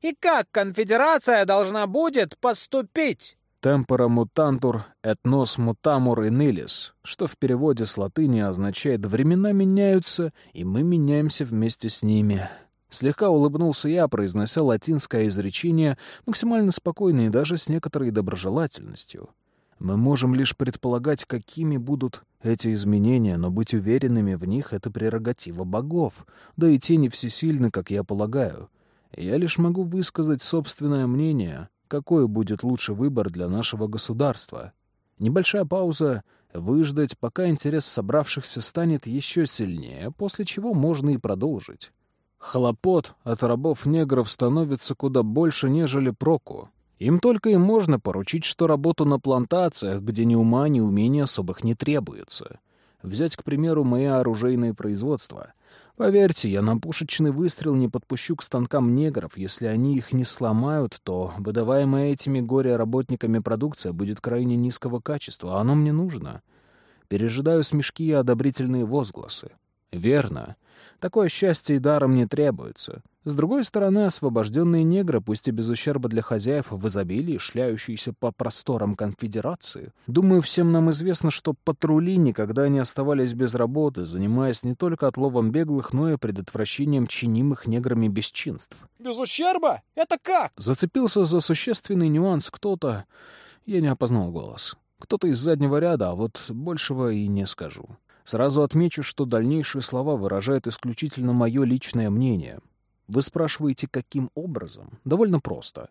И как конфедерация должна будет поступить? Темпора мутантур этнос мутамур и нилис, что в переводе с латыни означает «времена меняются, и мы меняемся вместе с ними». Слегка улыбнулся я, произнося латинское изречение максимально спокойно и даже с некоторой доброжелательностью. Мы можем лишь предполагать, какими будут эти изменения, но быть уверенными в них — это прерогатива богов, да и те не всесильны, как я полагаю. Я лишь могу высказать собственное мнение, какой будет лучший выбор для нашего государства. Небольшая пауза, выждать, пока интерес собравшихся станет еще сильнее, после чего можно и продолжить. Хлопот от рабов-негров становится куда больше, нежели проку. Им только и можно поручить, что работу на плантациях, где ни ума, ни умений особых не требуется. Взять, к примеру, мои оружейные производства. Поверьте, я на пушечный выстрел не подпущу к станкам негров. Если они их не сломают, то выдаваемая этими горе-работниками продукция будет крайне низкого качества, а оно мне нужно. Пережидаю смешки и одобрительные возгласы. Верно. Такое счастье и даром не требуется. С другой стороны, освобожденные негры, пусть и без ущерба для хозяев в изобилии, шляющиеся по просторам конфедерации. Думаю, всем нам известно, что патрули никогда не оставались без работы, занимаясь не только отловом беглых, но и предотвращением чинимых неграми бесчинств. «Без ущерба? Это как?» Зацепился за существенный нюанс кто-то... Я не опознал голос. Кто-то из заднего ряда, а вот большего и не скажу. Сразу отмечу, что дальнейшие слова выражают исключительно мое личное мнение. Вы спрашиваете, каким образом? Довольно просто.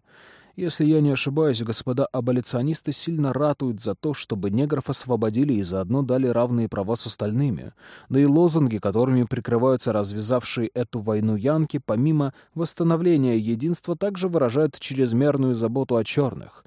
Если я не ошибаюсь, господа аболиционисты сильно ратуют за то, чтобы негров освободили и заодно дали равные права с остальными. Да и лозунги, которыми прикрываются развязавшие эту войну янки, помимо восстановления единства, также выражают чрезмерную заботу о черных.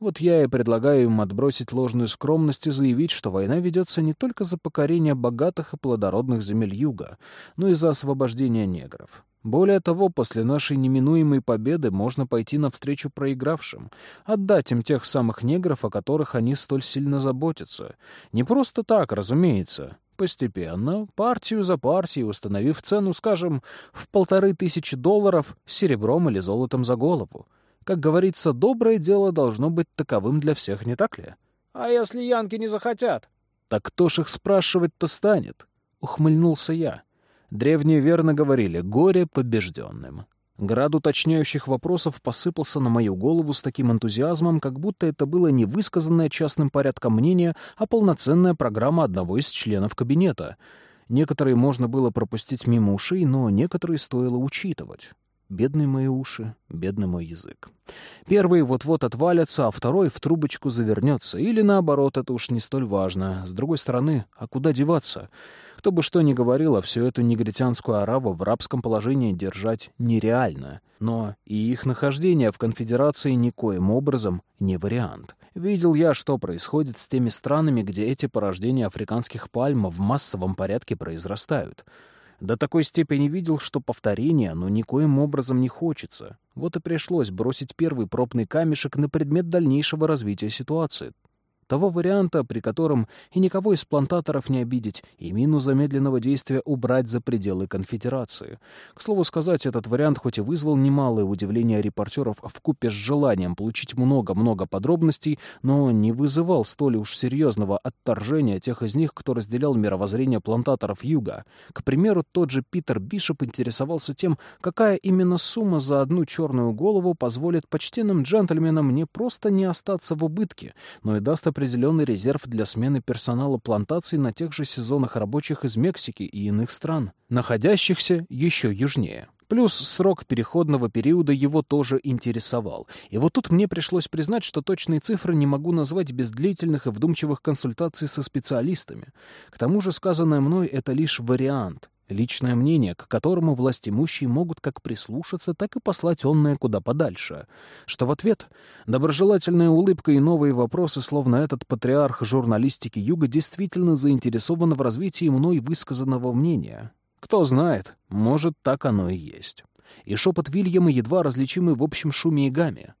Вот я и предлагаю им отбросить ложную скромность и заявить, что война ведется не только за покорение богатых и плодородных земель Юга, но и за освобождение негров. Более того, после нашей неминуемой победы можно пойти навстречу проигравшим, отдать им тех самых негров, о которых они столь сильно заботятся. Не просто так, разумеется. Постепенно, партию за партией, установив цену, скажем, в полторы тысячи долларов серебром или золотом за голову. Как говорится, доброе дело должно быть таковым для всех, не так ли? А если янки не захотят? Так кто ж их спрашивать-то станет? Ухмыльнулся я. Древние верно говорили «горе побежденным». Град уточняющих вопросов посыпался на мою голову с таким энтузиазмом, как будто это было не высказанное частным порядком мнение, а полноценная программа одного из членов кабинета. Некоторые можно было пропустить мимо ушей, но некоторые стоило учитывать. Бедные мои уши, бедный мой язык. Первый вот-вот отвалится, а второй в трубочку завернется. Или наоборот, это уж не столь важно. С другой стороны, а куда деваться? Кто бы что ни говорил, а всю эту негритянскую араву в рабском положении держать нереально. Но и их нахождение в конфедерации никоим образом не вариант. Видел я, что происходит с теми странами, где эти порождения африканских пальм в массовом порядке произрастают. До такой степени видел, что повторения, но никоим образом не хочется. Вот и пришлось бросить первый пробный камешек на предмет дальнейшего развития ситуации. Того варианта, при котором и никого из плантаторов не обидеть, и мину замедленного действия убрать за пределы конфедерации. К слову сказать, этот вариант хоть и вызвал немалое удивление репортеров в купе с желанием получить много-много подробностей, но не вызывал столь уж серьезного отторжения тех из них, кто разделял мировоззрение плантаторов Юга. К примеру, тот же Питер Бишоп интересовался тем, какая именно сумма за одну черную голову позволит почтенным джентльменам не просто не остаться в убытке, но и даст определенный резерв для смены персонала плантаций на тех же сезонах рабочих из Мексики и иных стран, находящихся еще южнее. Плюс срок переходного периода его тоже интересовал. И вот тут мне пришлось признать, что точные цифры не могу назвать без длительных и вдумчивых консультаций со специалистами. К тому же сказанное мной — это лишь вариант. Личное мнение, к которому властимущие могут как прислушаться, так и послать онное куда подальше. Что в ответ? Доброжелательная улыбка и новые вопросы, словно этот патриарх журналистики Юга действительно заинтересован в развитии мной высказанного мнения. Кто знает, может, так оно и есть. И шепот Вильяма едва различимый в общем шуме и гамме.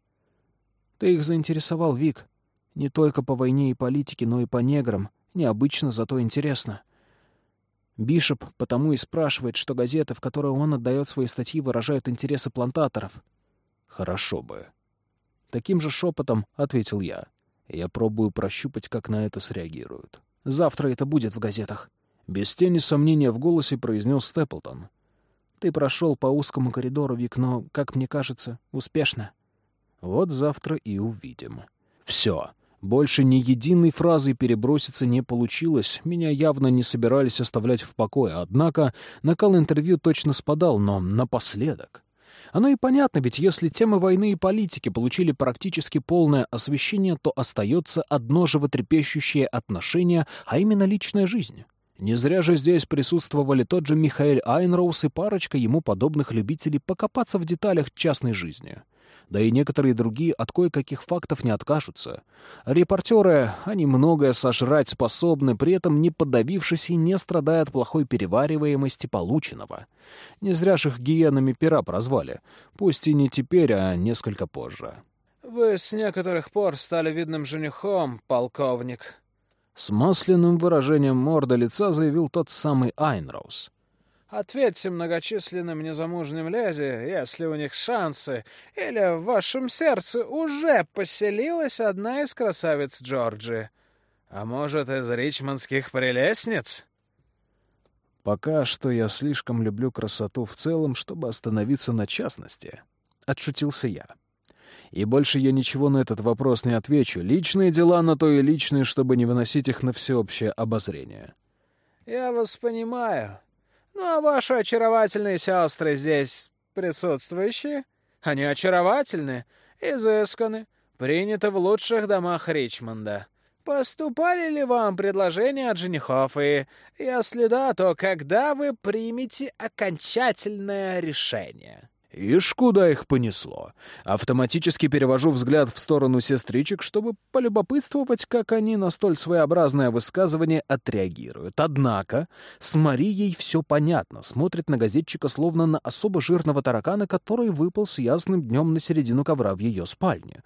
«Ты их заинтересовал, Вик. Не только по войне и политике, но и по неграм. Необычно, зато интересно». Бишоп потому и спрашивает, что газеты, в которые он отдает свои статьи, выражают интересы плантаторов. «Хорошо бы». Таким же шепотом ответил я. Я пробую прощупать, как на это среагируют. Завтра это будет в газетах. Без тени сомнения в голосе произнес Степлтон. Ты прошел по узкому коридору, Вик, но, как мне кажется, успешно. Вот завтра и увидим. Все. Больше ни единой фразы переброситься не получилось, меня явно не собирались оставлять в покое, однако накал интервью точно спадал, но напоследок. Оно и понятно, ведь если темы войны и политики получили практически полное освещение, то остается одно животрепещущее отношение, а именно личная жизнь. Не зря же здесь присутствовали тот же Михаил Айнроуз и парочка ему подобных любителей покопаться в деталях частной жизни да и некоторые другие от кое-каких фактов не откажутся. Репортеры, они многое сожрать способны, при этом не подавившись и не страдая от плохой перевариваемости полученного. Не зря же их гиенами пера прозвали, пусть и не теперь, а несколько позже. «Вы с некоторых пор стали видным женихом, полковник», с масляным выражением морда лица заявил тот самый Айнроуз. Ответьте многочисленным незамужним леди, если у них шансы, или в вашем сердце уже поселилась одна из красавиц Джорджи. А может, из ричмондских прелестниц? Пока что я слишком люблю красоту в целом, чтобы остановиться на частности. Отшутился я. И больше я ничего на этот вопрос не отвечу. Личные дела на то и личные, чтобы не выносить их на всеобщее обозрение. Я вас понимаю. Ну, а ваши очаровательные сестры здесь присутствующие? Они очаровательны, изысканы, приняты в лучших домах Ричмонда. Поступали ли вам предложения от женихов, и если да, то когда вы примете окончательное решение?» Ишь, куда их понесло. Автоматически перевожу взгляд в сторону сестричек, чтобы полюбопытствовать, как они на столь своеобразное высказывание отреагируют. Однако с Марией все понятно. Смотрит на газетчика словно на особо жирного таракана, который выпал с ясным днем на середину ковра в ее спальне.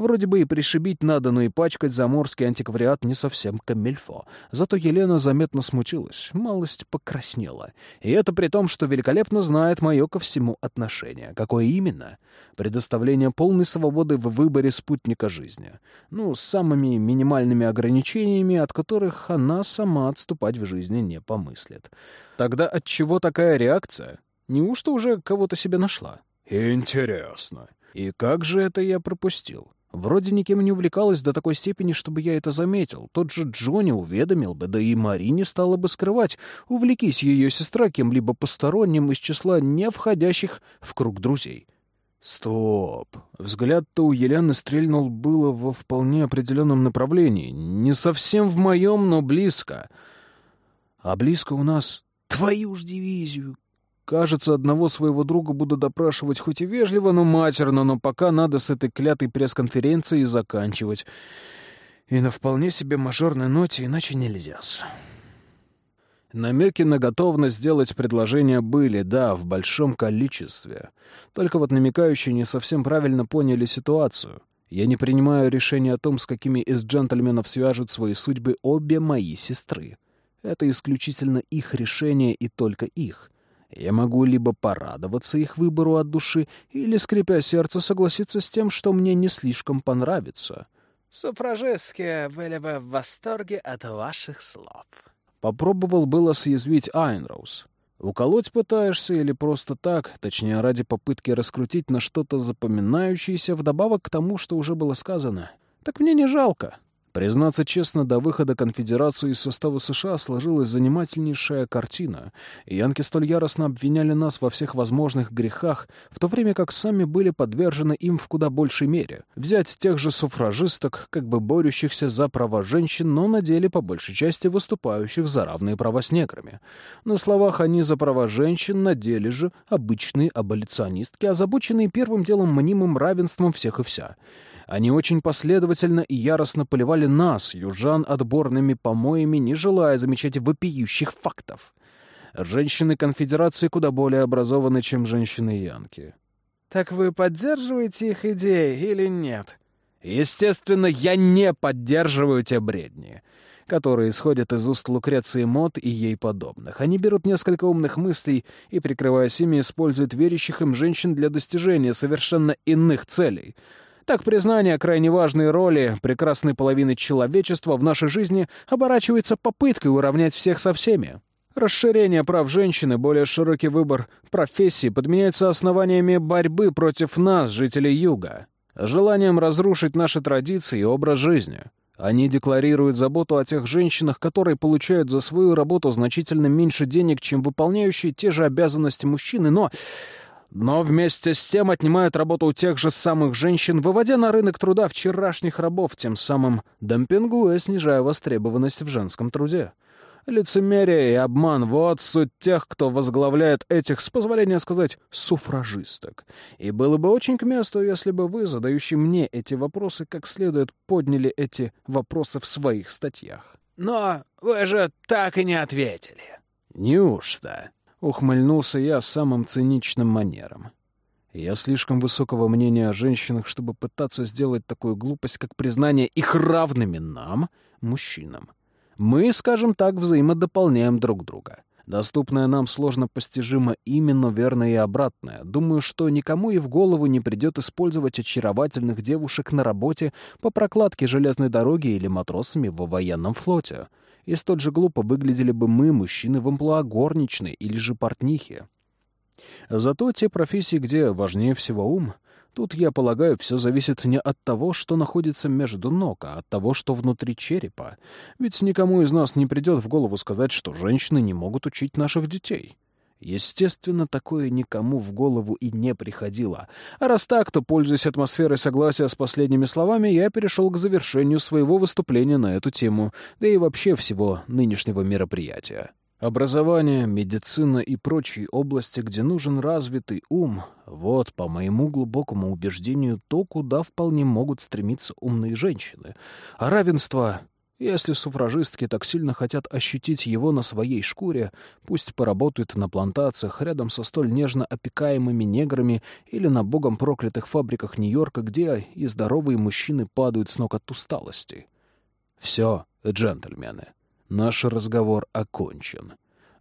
Вроде бы и пришибить надо, но и пачкать заморский антиквариат не совсем камельфо. Зато Елена заметно смутилась, малость покраснела. И это при том, что великолепно знает мое ко всему отношение. Какое именно? Предоставление полной свободы в выборе спутника жизни. Ну, с самыми минимальными ограничениями, от которых она сама отступать в жизни не помыслит. Тогда от чего такая реакция? Неужто уже кого-то себе нашла? Интересно. И как же это я пропустил? Вроде никем не увлекалась до такой степени, чтобы я это заметил. Тот же Джонни уведомил бы, да и Мари не стала бы скрывать, увлекись ее сестра кем-либо посторонним из числа не входящих в круг друзей. Стоп. Взгляд-то у Елены стрельнул было во вполне определенном направлении. Не совсем в моем, но близко. А близко у нас... Твою ж дивизию! Кажется, одного своего друга буду допрашивать хоть и вежливо, но матерно, но пока надо с этой клятой пресс-конференцией заканчивать. И на вполне себе мажорной ноте, иначе нельзя-с. Намеки на готовность сделать предложение были, да, в большом количестве. Только вот намекающие не совсем правильно поняли ситуацию. Я не принимаю решения о том, с какими из джентльменов свяжут свои судьбы обе мои сестры. Это исключительно их решение и только их. Я могу либо порадоваться их выбору от души, или, скрипя сердце, согласиться с тем, что мне не слишком понравится. Суфражистки были бы в восторге от ваших слов. Попробовал было съязвить Айнроуз. Уколоть пытаешься или просто так, точнее, ради попытки раскрутить на что-то запоминающееся вдобавок к тому, что уже было сказано. Так мне не жалко. Признаться честно, до выхода конфедерации из состава США сложилась занимательнейшая картина. Янки столь яростно обвиняли нас во всех возможных грехах, в то время как сами были подвержены им в куда большей мере. Взять тех же суфражисток, как бы борющихся за права женщин, но на деле по большей части выступающих за равные права с неграми. На словах они за права женщин, на деле же обычные аболиционистки, озабоченные первым делом мнимым равенством всех и вся. Они очень последовательно и яростно поливали нас, южан, отборными помоями, не желая замечать вопиющих фактов. Женщины конфедерации куда более образованы, чем женщины-янки. «Так вы поддерживаете их идеи или нет?» «Естественно, я не поддерживаю те бредни» которые исходят из уст Лукреции Мот и ей подобных. Они берут несколько умных мыслей и, прикрываясь ими, используют верящих им женщин для достижения совершенно иных целей — так признание крайне важной роли прекрасной половины человечества в нашей жизни оборачивается попыткой уравнять всех со всеми. Расширение прав женщины, более широкий выбор профессий подменяется основаниями борьбы против нас, жителей Юга, желанием разрушить наши традиции и образ жизни. Они декларируют заботу о тех женщинах, которые получают за свою работу значительно меньше денег, чем выполняющие те же обязанности мужчины, но но вместе с тем отнимают работу у тех же самых женщин, выводя на рынок труда вчерашних рабов, тем самым демпингуя, снижая востребованность в женском труде. Лицемерие и обман — вот суть тех, кто возглавляет этих, с позволения сказать, суфражисток. И было бы очень к месту, если бы вы, задающие мне эти вопросы, как следует подняли эти вопросы в своих статьях. «Но вы же так и не ответили». «Неужто?» Ухмыльнулся я самым циничным манером. Я слишком высокого мнения о женщинах, чтобы пытаться сделать такую глупость, как признание их равными нам, мужчинам. Мы, скажем так, взаимодополняем друг друга. Доступное нам сложно постижимо именно верно и обратное. Думаю, что никому и в голову не придет использовать очаровательных девушек на работе по прокладке железной дороги или матросами во военном флоте и столь же глупо выглядели бы мы, мужчины, в амплуа горничной или же портнихи. Зато те профессии, где важнее всего ум, Тут, я полагаю, все зависит не от того, что находится между ног, а от того, что внутри черепа. Ведь никому из нас не придет в голову сказать, что женщины не могут учить наших детей. Естественно, такое никому в голову и не приходило. А раз так, то, пользуясь атмосферой согласия с последними словами, я перешел к завершению своего выступления на эту тему, да и вообще всего нынешнего мероприятия. Образование, медицина и прочие области, где нужен развитый ум — вот, по моему глубокому убеждению, то, куда вполне могут стремиться умные женщины. А равенство если суфражистки так сильно хотят ощутить его на своей шкуре, пусть поработают на плантациях рядом со столь нежно опекаемыми неграми или на богом проклятых фабриках Нью-Йорка, где и здоровые мужчины падают с ног от усталости. Все, джентльмены, наш разговор окончен.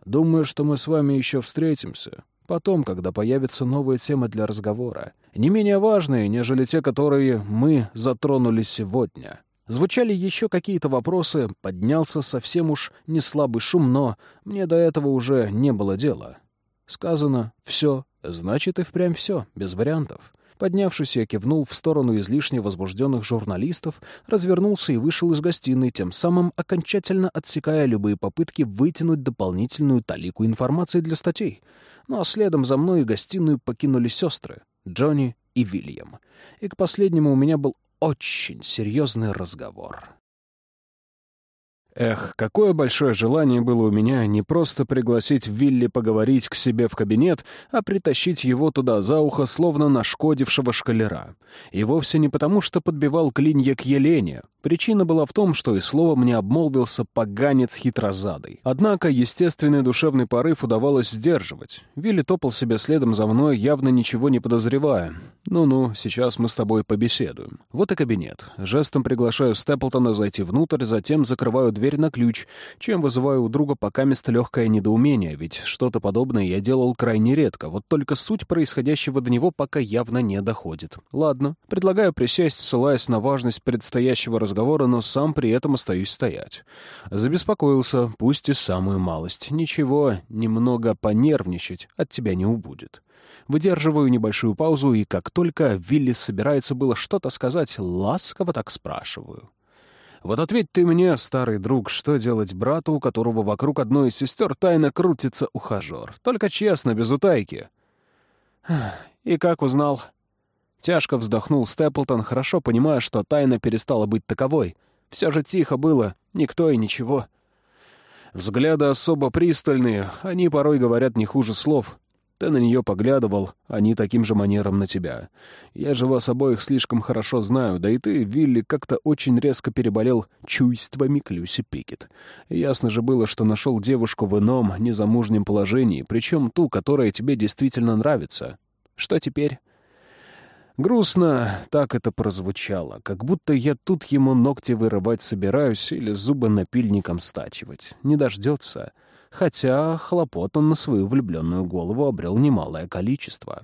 Думаю, что мы с вами еще встретимся. Потом, когда появится новая тема для разговора, не менее важные, нежели те, которые мы затронули сегодня. Звучали еще какие-то вопросы, поднялся совсем уж не слабый шум, но мне до этого уже не было дела. Сказано «все», значит и впрямь все, без вариантов. Поднявшись, я кивнул в сторону излишне возбужденных журналистов, развернулся и вышел из гостиной, тем самым окончательно отсекая любые попытки вытянуть дополнительную талику информации для статей. Ну а следом за мной гостиную покинули сестры — Джонни и Вильям. И к последнему у меня был очень серьезный разговор. Эх, какое большое желание было у меня не просто пригласить Вилли поговорить к себе в кабинет, а притащить его туда за ухо, словно нашкодившего шкалера. И вовсе не потому, что подбивал клинья к Елене. Причина была в том, что и словом не обмолвился поганец хитрозадый. Однако естественный душевный порыв удавалось сдерживать. Вилли топал себе следом за мной, явно ничего не подозревая. «Ну-ну, сейчас мы с тобой побеседуем». Вот и кабинет. Жестом приглашаю Степлтона зайти внутрь, затем закрываю дверь на ключ, чем вызываю у друга пока место легкое недоумение, ведь что-то подобное я делал крайне редко, вот только суть происходящего до него пока явно не доходит. Ладно, предлагаю присесть, ссылаясь на важность предстоящего разговора, но сам при этом остаюсь стоять. Забеспокоился, пусть и самую малость. Ничего, немного понервничать от тебя не убудет. Выдерживаю небольшую паузу, и как только Вилли собирается было что-то сказать, ласково так спрашиваю. «Вот ответь ты мне, старый друг, что делать брату, у которого вокруг одной из сестер тайно крутится ухажер? Только честно, без утайки». «И как узнал?» Тяжко вздохнул Степлтон, хорошо понимая, что тайна перестала быть таковой. Все же тихо было, никто и ничего. Взгляды особо пристальные, они порой говорят не хуже слов. Ты на нее поглядывал, они таким же манером на тебя. Я же вас обоих слишком хорошо знаю, да и ты, Вилли, как-то очень резко переболел чувствами Клюси Пикет. Ясно же было, что нашел девушку в ином, незамужнем положении, причем ту, которая тебе действительно нравится. Что теперь? Грустно так это прозвучало, как будто я тут ему ногти вырывать собираюсь или зубы напильником стачивать. Не дождется. Хотя хлопот он на свою влюбленную голову обрел немалое количество.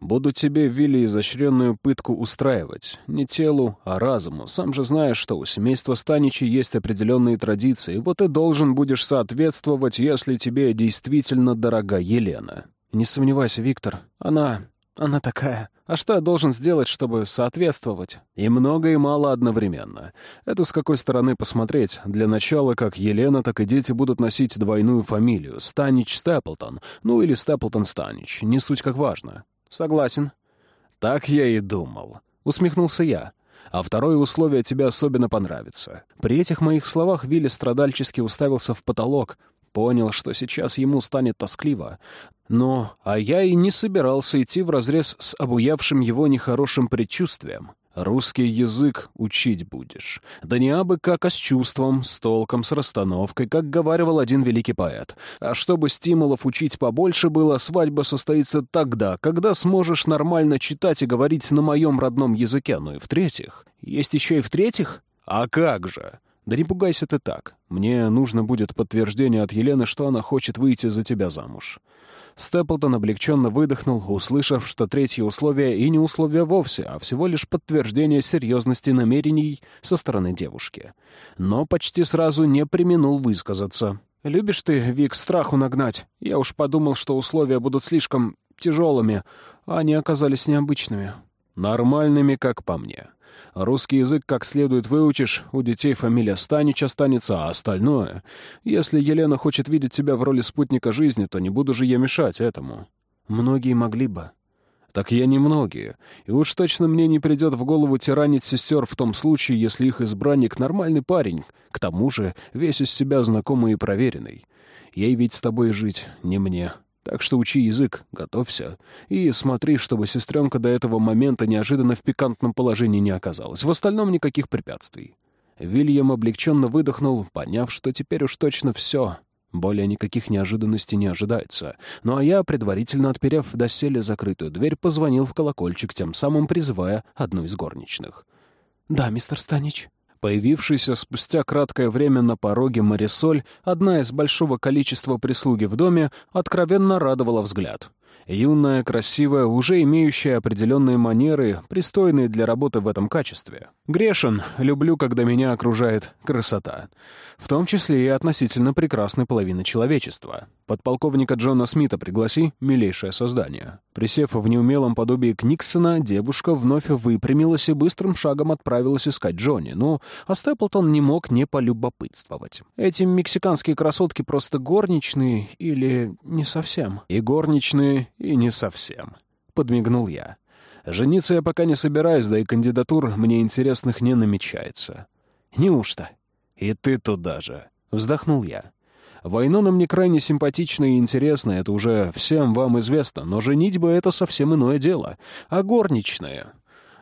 Буду тебе, Вилли, изощренную пытку устраивать. Не телу, а разуму. Сам же знаешь, что у семейства Станичи есть определенные традиции. Вот и должен будешь соответствовать, если тебе действительно дорога Елена. Не сомневайся, Виктор. Она она такая. А что я должен сделать, чтобы соответствовать? И много, и мало одновременно. Это с какой стороны посмотреть. Для начала, как Елена, так и дети будут носить двойную фамилию. Станич Степлтон. Ну или Степлтон Станич. Не суть как важно. Согласен. Так я и думал. Усмехнулся я. А второе условие тебе особенно понравится. При этих моих словах Вилли страдальчески уставился в потолок, Понял, что сейчас ему станет тоскливо. Но, а я и не собирался идти вразрез с обуявшим его нехорошим предчувствием. Русский язык учить будешь. Да не абы как, а с чувством, с толком, с расстановкой, как говаривал один великий поэт. А чтобы стимулов учить побольше было, свадьба состоится тогда, когда сможешь нормально читать и говорить на моем родном языке. Ну и в-третьих. Есть еще и в-третьих? А как же? Да не пугайся ты так. Мне нужно будет подтверждение от Елены, что она хочет выйти за тебя замуж». Степлтон облегченно выдохнул, услышав, что третье условие и не условие вовсе, а всего лишь подтверждение серьезности намерений со стороны девушки. Но почти сразу не применул высказаться. «Любишь ты, Вик, страху нагнать? Я уж подумал, что условия будут слишком тяжелыми, а они оказались необычными». Нормальными, как по мне. Русский язык как следует выучишь, у детей фамилия Станич останется, а остальное... Если Елена хочет видеть тебя в роли спутника жизни, то не буду же я мешать этому. Многие могли бы. Так я не многие. И уж точно мне не придет в голову тиранить сестер в том случае, если их избранник нормальный парень, к тому же весь из себя знакомый и проверенный. Ей ведь с тобой жить, не мне. Так что учи язык, готовься. И смотри, чтобы сестренка до этого момента неожиданно в пикантном положении не оказалась. В остальном никаких препятствий. Вильям облегченно выдохнул, поняв, что теперь уж точно все. Более никаких неожиданностей не ожидается. Ну а я, предварительно отперев доселе закрытую дверь, позвонил в колокольчик, тем самым призывая одну из горничных. «Да, мистер Станич», Появившаяся спустя краткое время на пороге Марисоль, одна из большого количества прислуги в доме, откровенно радовала взгляд. Юная, красивая, уже имеющая определенные манеры, пристойные для работы в этом качестве. Грешен, люблю, когда меня окружает красота. В том числе и относительно прекрасной половины человечества. Подполковника Джона Смита пригласи, милейшее создание. Присев в неумелом подобии Книксона, девушка вновь выпрямилась и быстрым шагом отправилась искать Джонни. Ну, а Степлтон не мог не полюбопытствовать. Эти мексиканские красотки просто горничные или не совсем? И горничные, и не совсем. Подмигнул я. Жениться я пока не собираюсь, да и кандидатур мне интересных не намечается. Неужто? И ты туда же. Вздохнул я. Войнона мне крайне симпатична и интересна, это уже всем вам известно, но женитьба — это совсем иное дело. А горничная?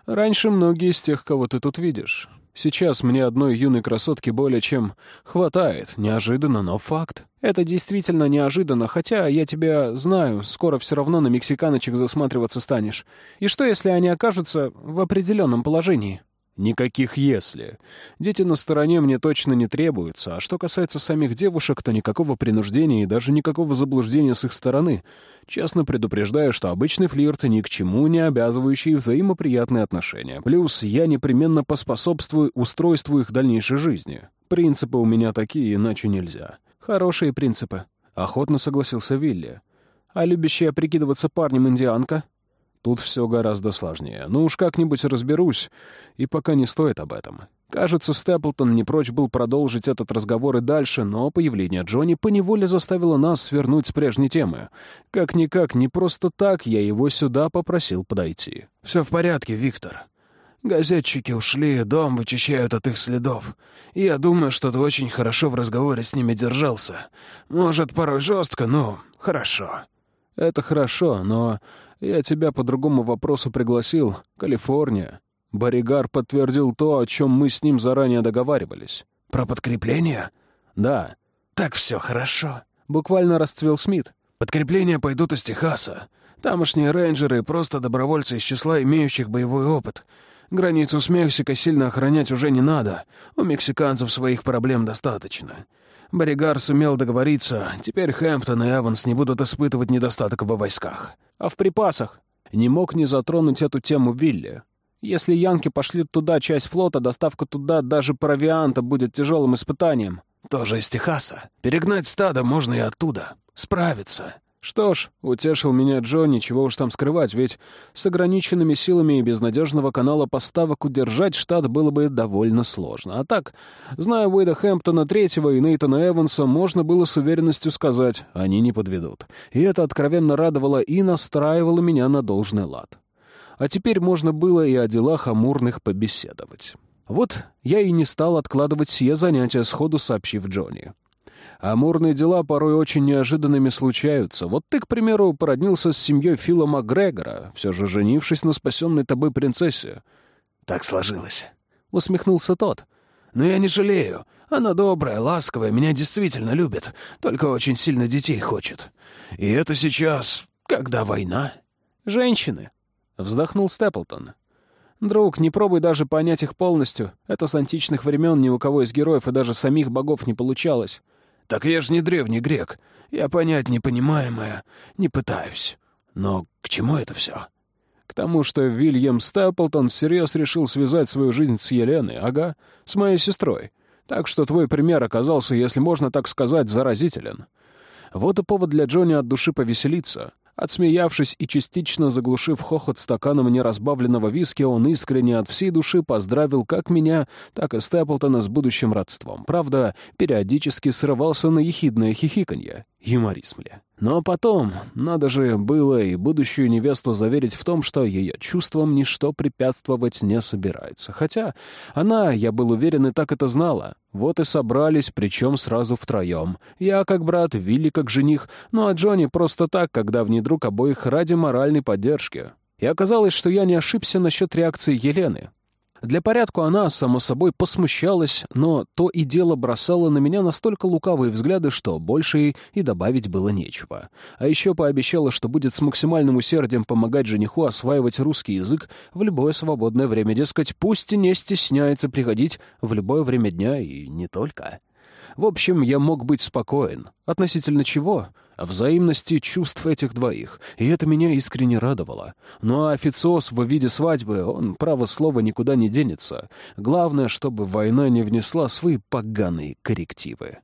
Раньше многие из тех, кого ты тут видишь. Сейчас мне одной юной красотки более чем хватает. Неожиданно, но факт. Это действительно неожиданно, хотя я тебя знаю, скоро все равно на мексиканочек засматриваться станешь. И что, если они окажутся в определенном положении? Никаких «если». Дети на стороне мне точно не требуются, а что касается самих девушек, то никакого принуждения и даже никакого заблуждения с их стороны. Честно предупреждаю, что обычный флирт ни к чему не обязывающий взаимоприятные отношения. Плюс я непременно поспособствую устройству их дальнейшей жизни. Принципы у меня такие, иначе нельзя. Хорошие принципы. Охотно согласился Вилли. А любящая прикидываться парнем индианка? Тут все гораздо сложнее. Ну уж как-нибудь разберусь, и пока не стоит об этом. Кажется, Степлтон не прочь был продолжить этот разговор и дальше, но появление Джонни поневоле заставило нас свернуть с прежней темы. Как-никак, не просто так я его сюда попросил подойти. «Все в порядке, Виктор. Газетчики ушли, дом вычищают от их следов. И я думаю, что ты очень хорошо в разговоре с ними держался. Может, порой жестко, но хорошо». «Это хорошо, но я тебя по другому вопросу пригласил. Калифорния. Боригар подтвердил то, о чем мы с ним заранее договаривались». «Про подкрепление?» «Да». «Так все хорошо». Буквально расцвел Смит. «Подкрепления пойдут из Техаса. Тамошние рейнджеры — просто добровольцы из числа имеющих боевой опыт. Границу с Мексикой сильно охранять уже не надо. У мексиканцев своих проблем достаточно. Боригар сумел договориться, теперь Хэмптон и Эванс не будут испытывать недостаток во войсках. А в припасах? Не мог не затронуть эту тему Вилли. Если янки пошлют туда часть флота, доставка туда даже провианта будет тяжелым испытанием. Тоже из Техаса. Перегнать стадо можно и оттуда. Справиться. Что ж, утешил меня Джонни, чего уж там скрывать, ведь с ограниченными силами и без надежного канала поставок удержать штат было бы довольно сложно. А так, зная Уэйда Хэмптона третьего и Нейтана Эванса, можно было с уверенностью сказать, они не подведут. И это откровенно радовало и настраивало меня на должный лад. А теперь можно было и о делах амурных побеседовать. Вот я и не стал откладывать сие занятия, сходу сообщив Джонни. Амурные дела порой очень неожиданными случаются. Вот ты, к примеру, породнился с семьей Фила Макгрегора, все же женившись на спасенной тобой принцессе. «Так сложилось», — усмехнулся тот. «Но я не жалею. Она добрая, ласковая, меня действительно любит, только очень сильно детей хочет. И это сейчас, когда война». «Женщины», — вздохнул Степлтон. «Друг, не пробуй даже понять их полностью. Это с античных времен ни у кого из героев и даже самих богов не получалось. Так я ж не древний грек. Я понять непонимаемое не пытаюсь. Но к чему это все? К тому, что Вильям Степлтон всерьез решил связать свою жизнь с Еленой, ага, с моей сестрой. Так что твой пример оказался, если можно так сказать, заразителен. Вот и повод для Джонни от души повеселиться. Отсмеявшись и частично заглушив хохот стаканом неразбавленного виски, он искренне от всей души поздравил как меня, так и Степлтона с будущим родством. Правда, периодически срывался на ехидное хихиканье. Юморизм ли. Но потом, надо же было и будущую невесту заверить в том, что ее чувствам ничто препятствовать не собирается. Хотя она, я был уверен, и так это знала. Вот и собрались, причем сразу втроем. Я как брат, Вилли как жених, ну а Джонни просто так, как давний друг обоих ради моральной поддержки. И оказалось, что я не ошибся насчет реакции Елены. Для порядку она, само собой, посмущалась, но то и дело бросала на меня настолько лукавые взгляды, что больше и добавить было нечего. А еще пообещала, что будет с максимальным усердием помогать жениху осваивать русский язык в любое свободное время, дескать, пусть и не стесняется приходить в любое время дня и не только. В общем, я мог быть спокоен. Относительно чего? О взаимности чувств этих двоих. И это меня искренне радовало. Ну а официоз в виде свадьбы, он, право слова, никуда не денется. Главное, чтобы война не внесла свои поганые коррективы.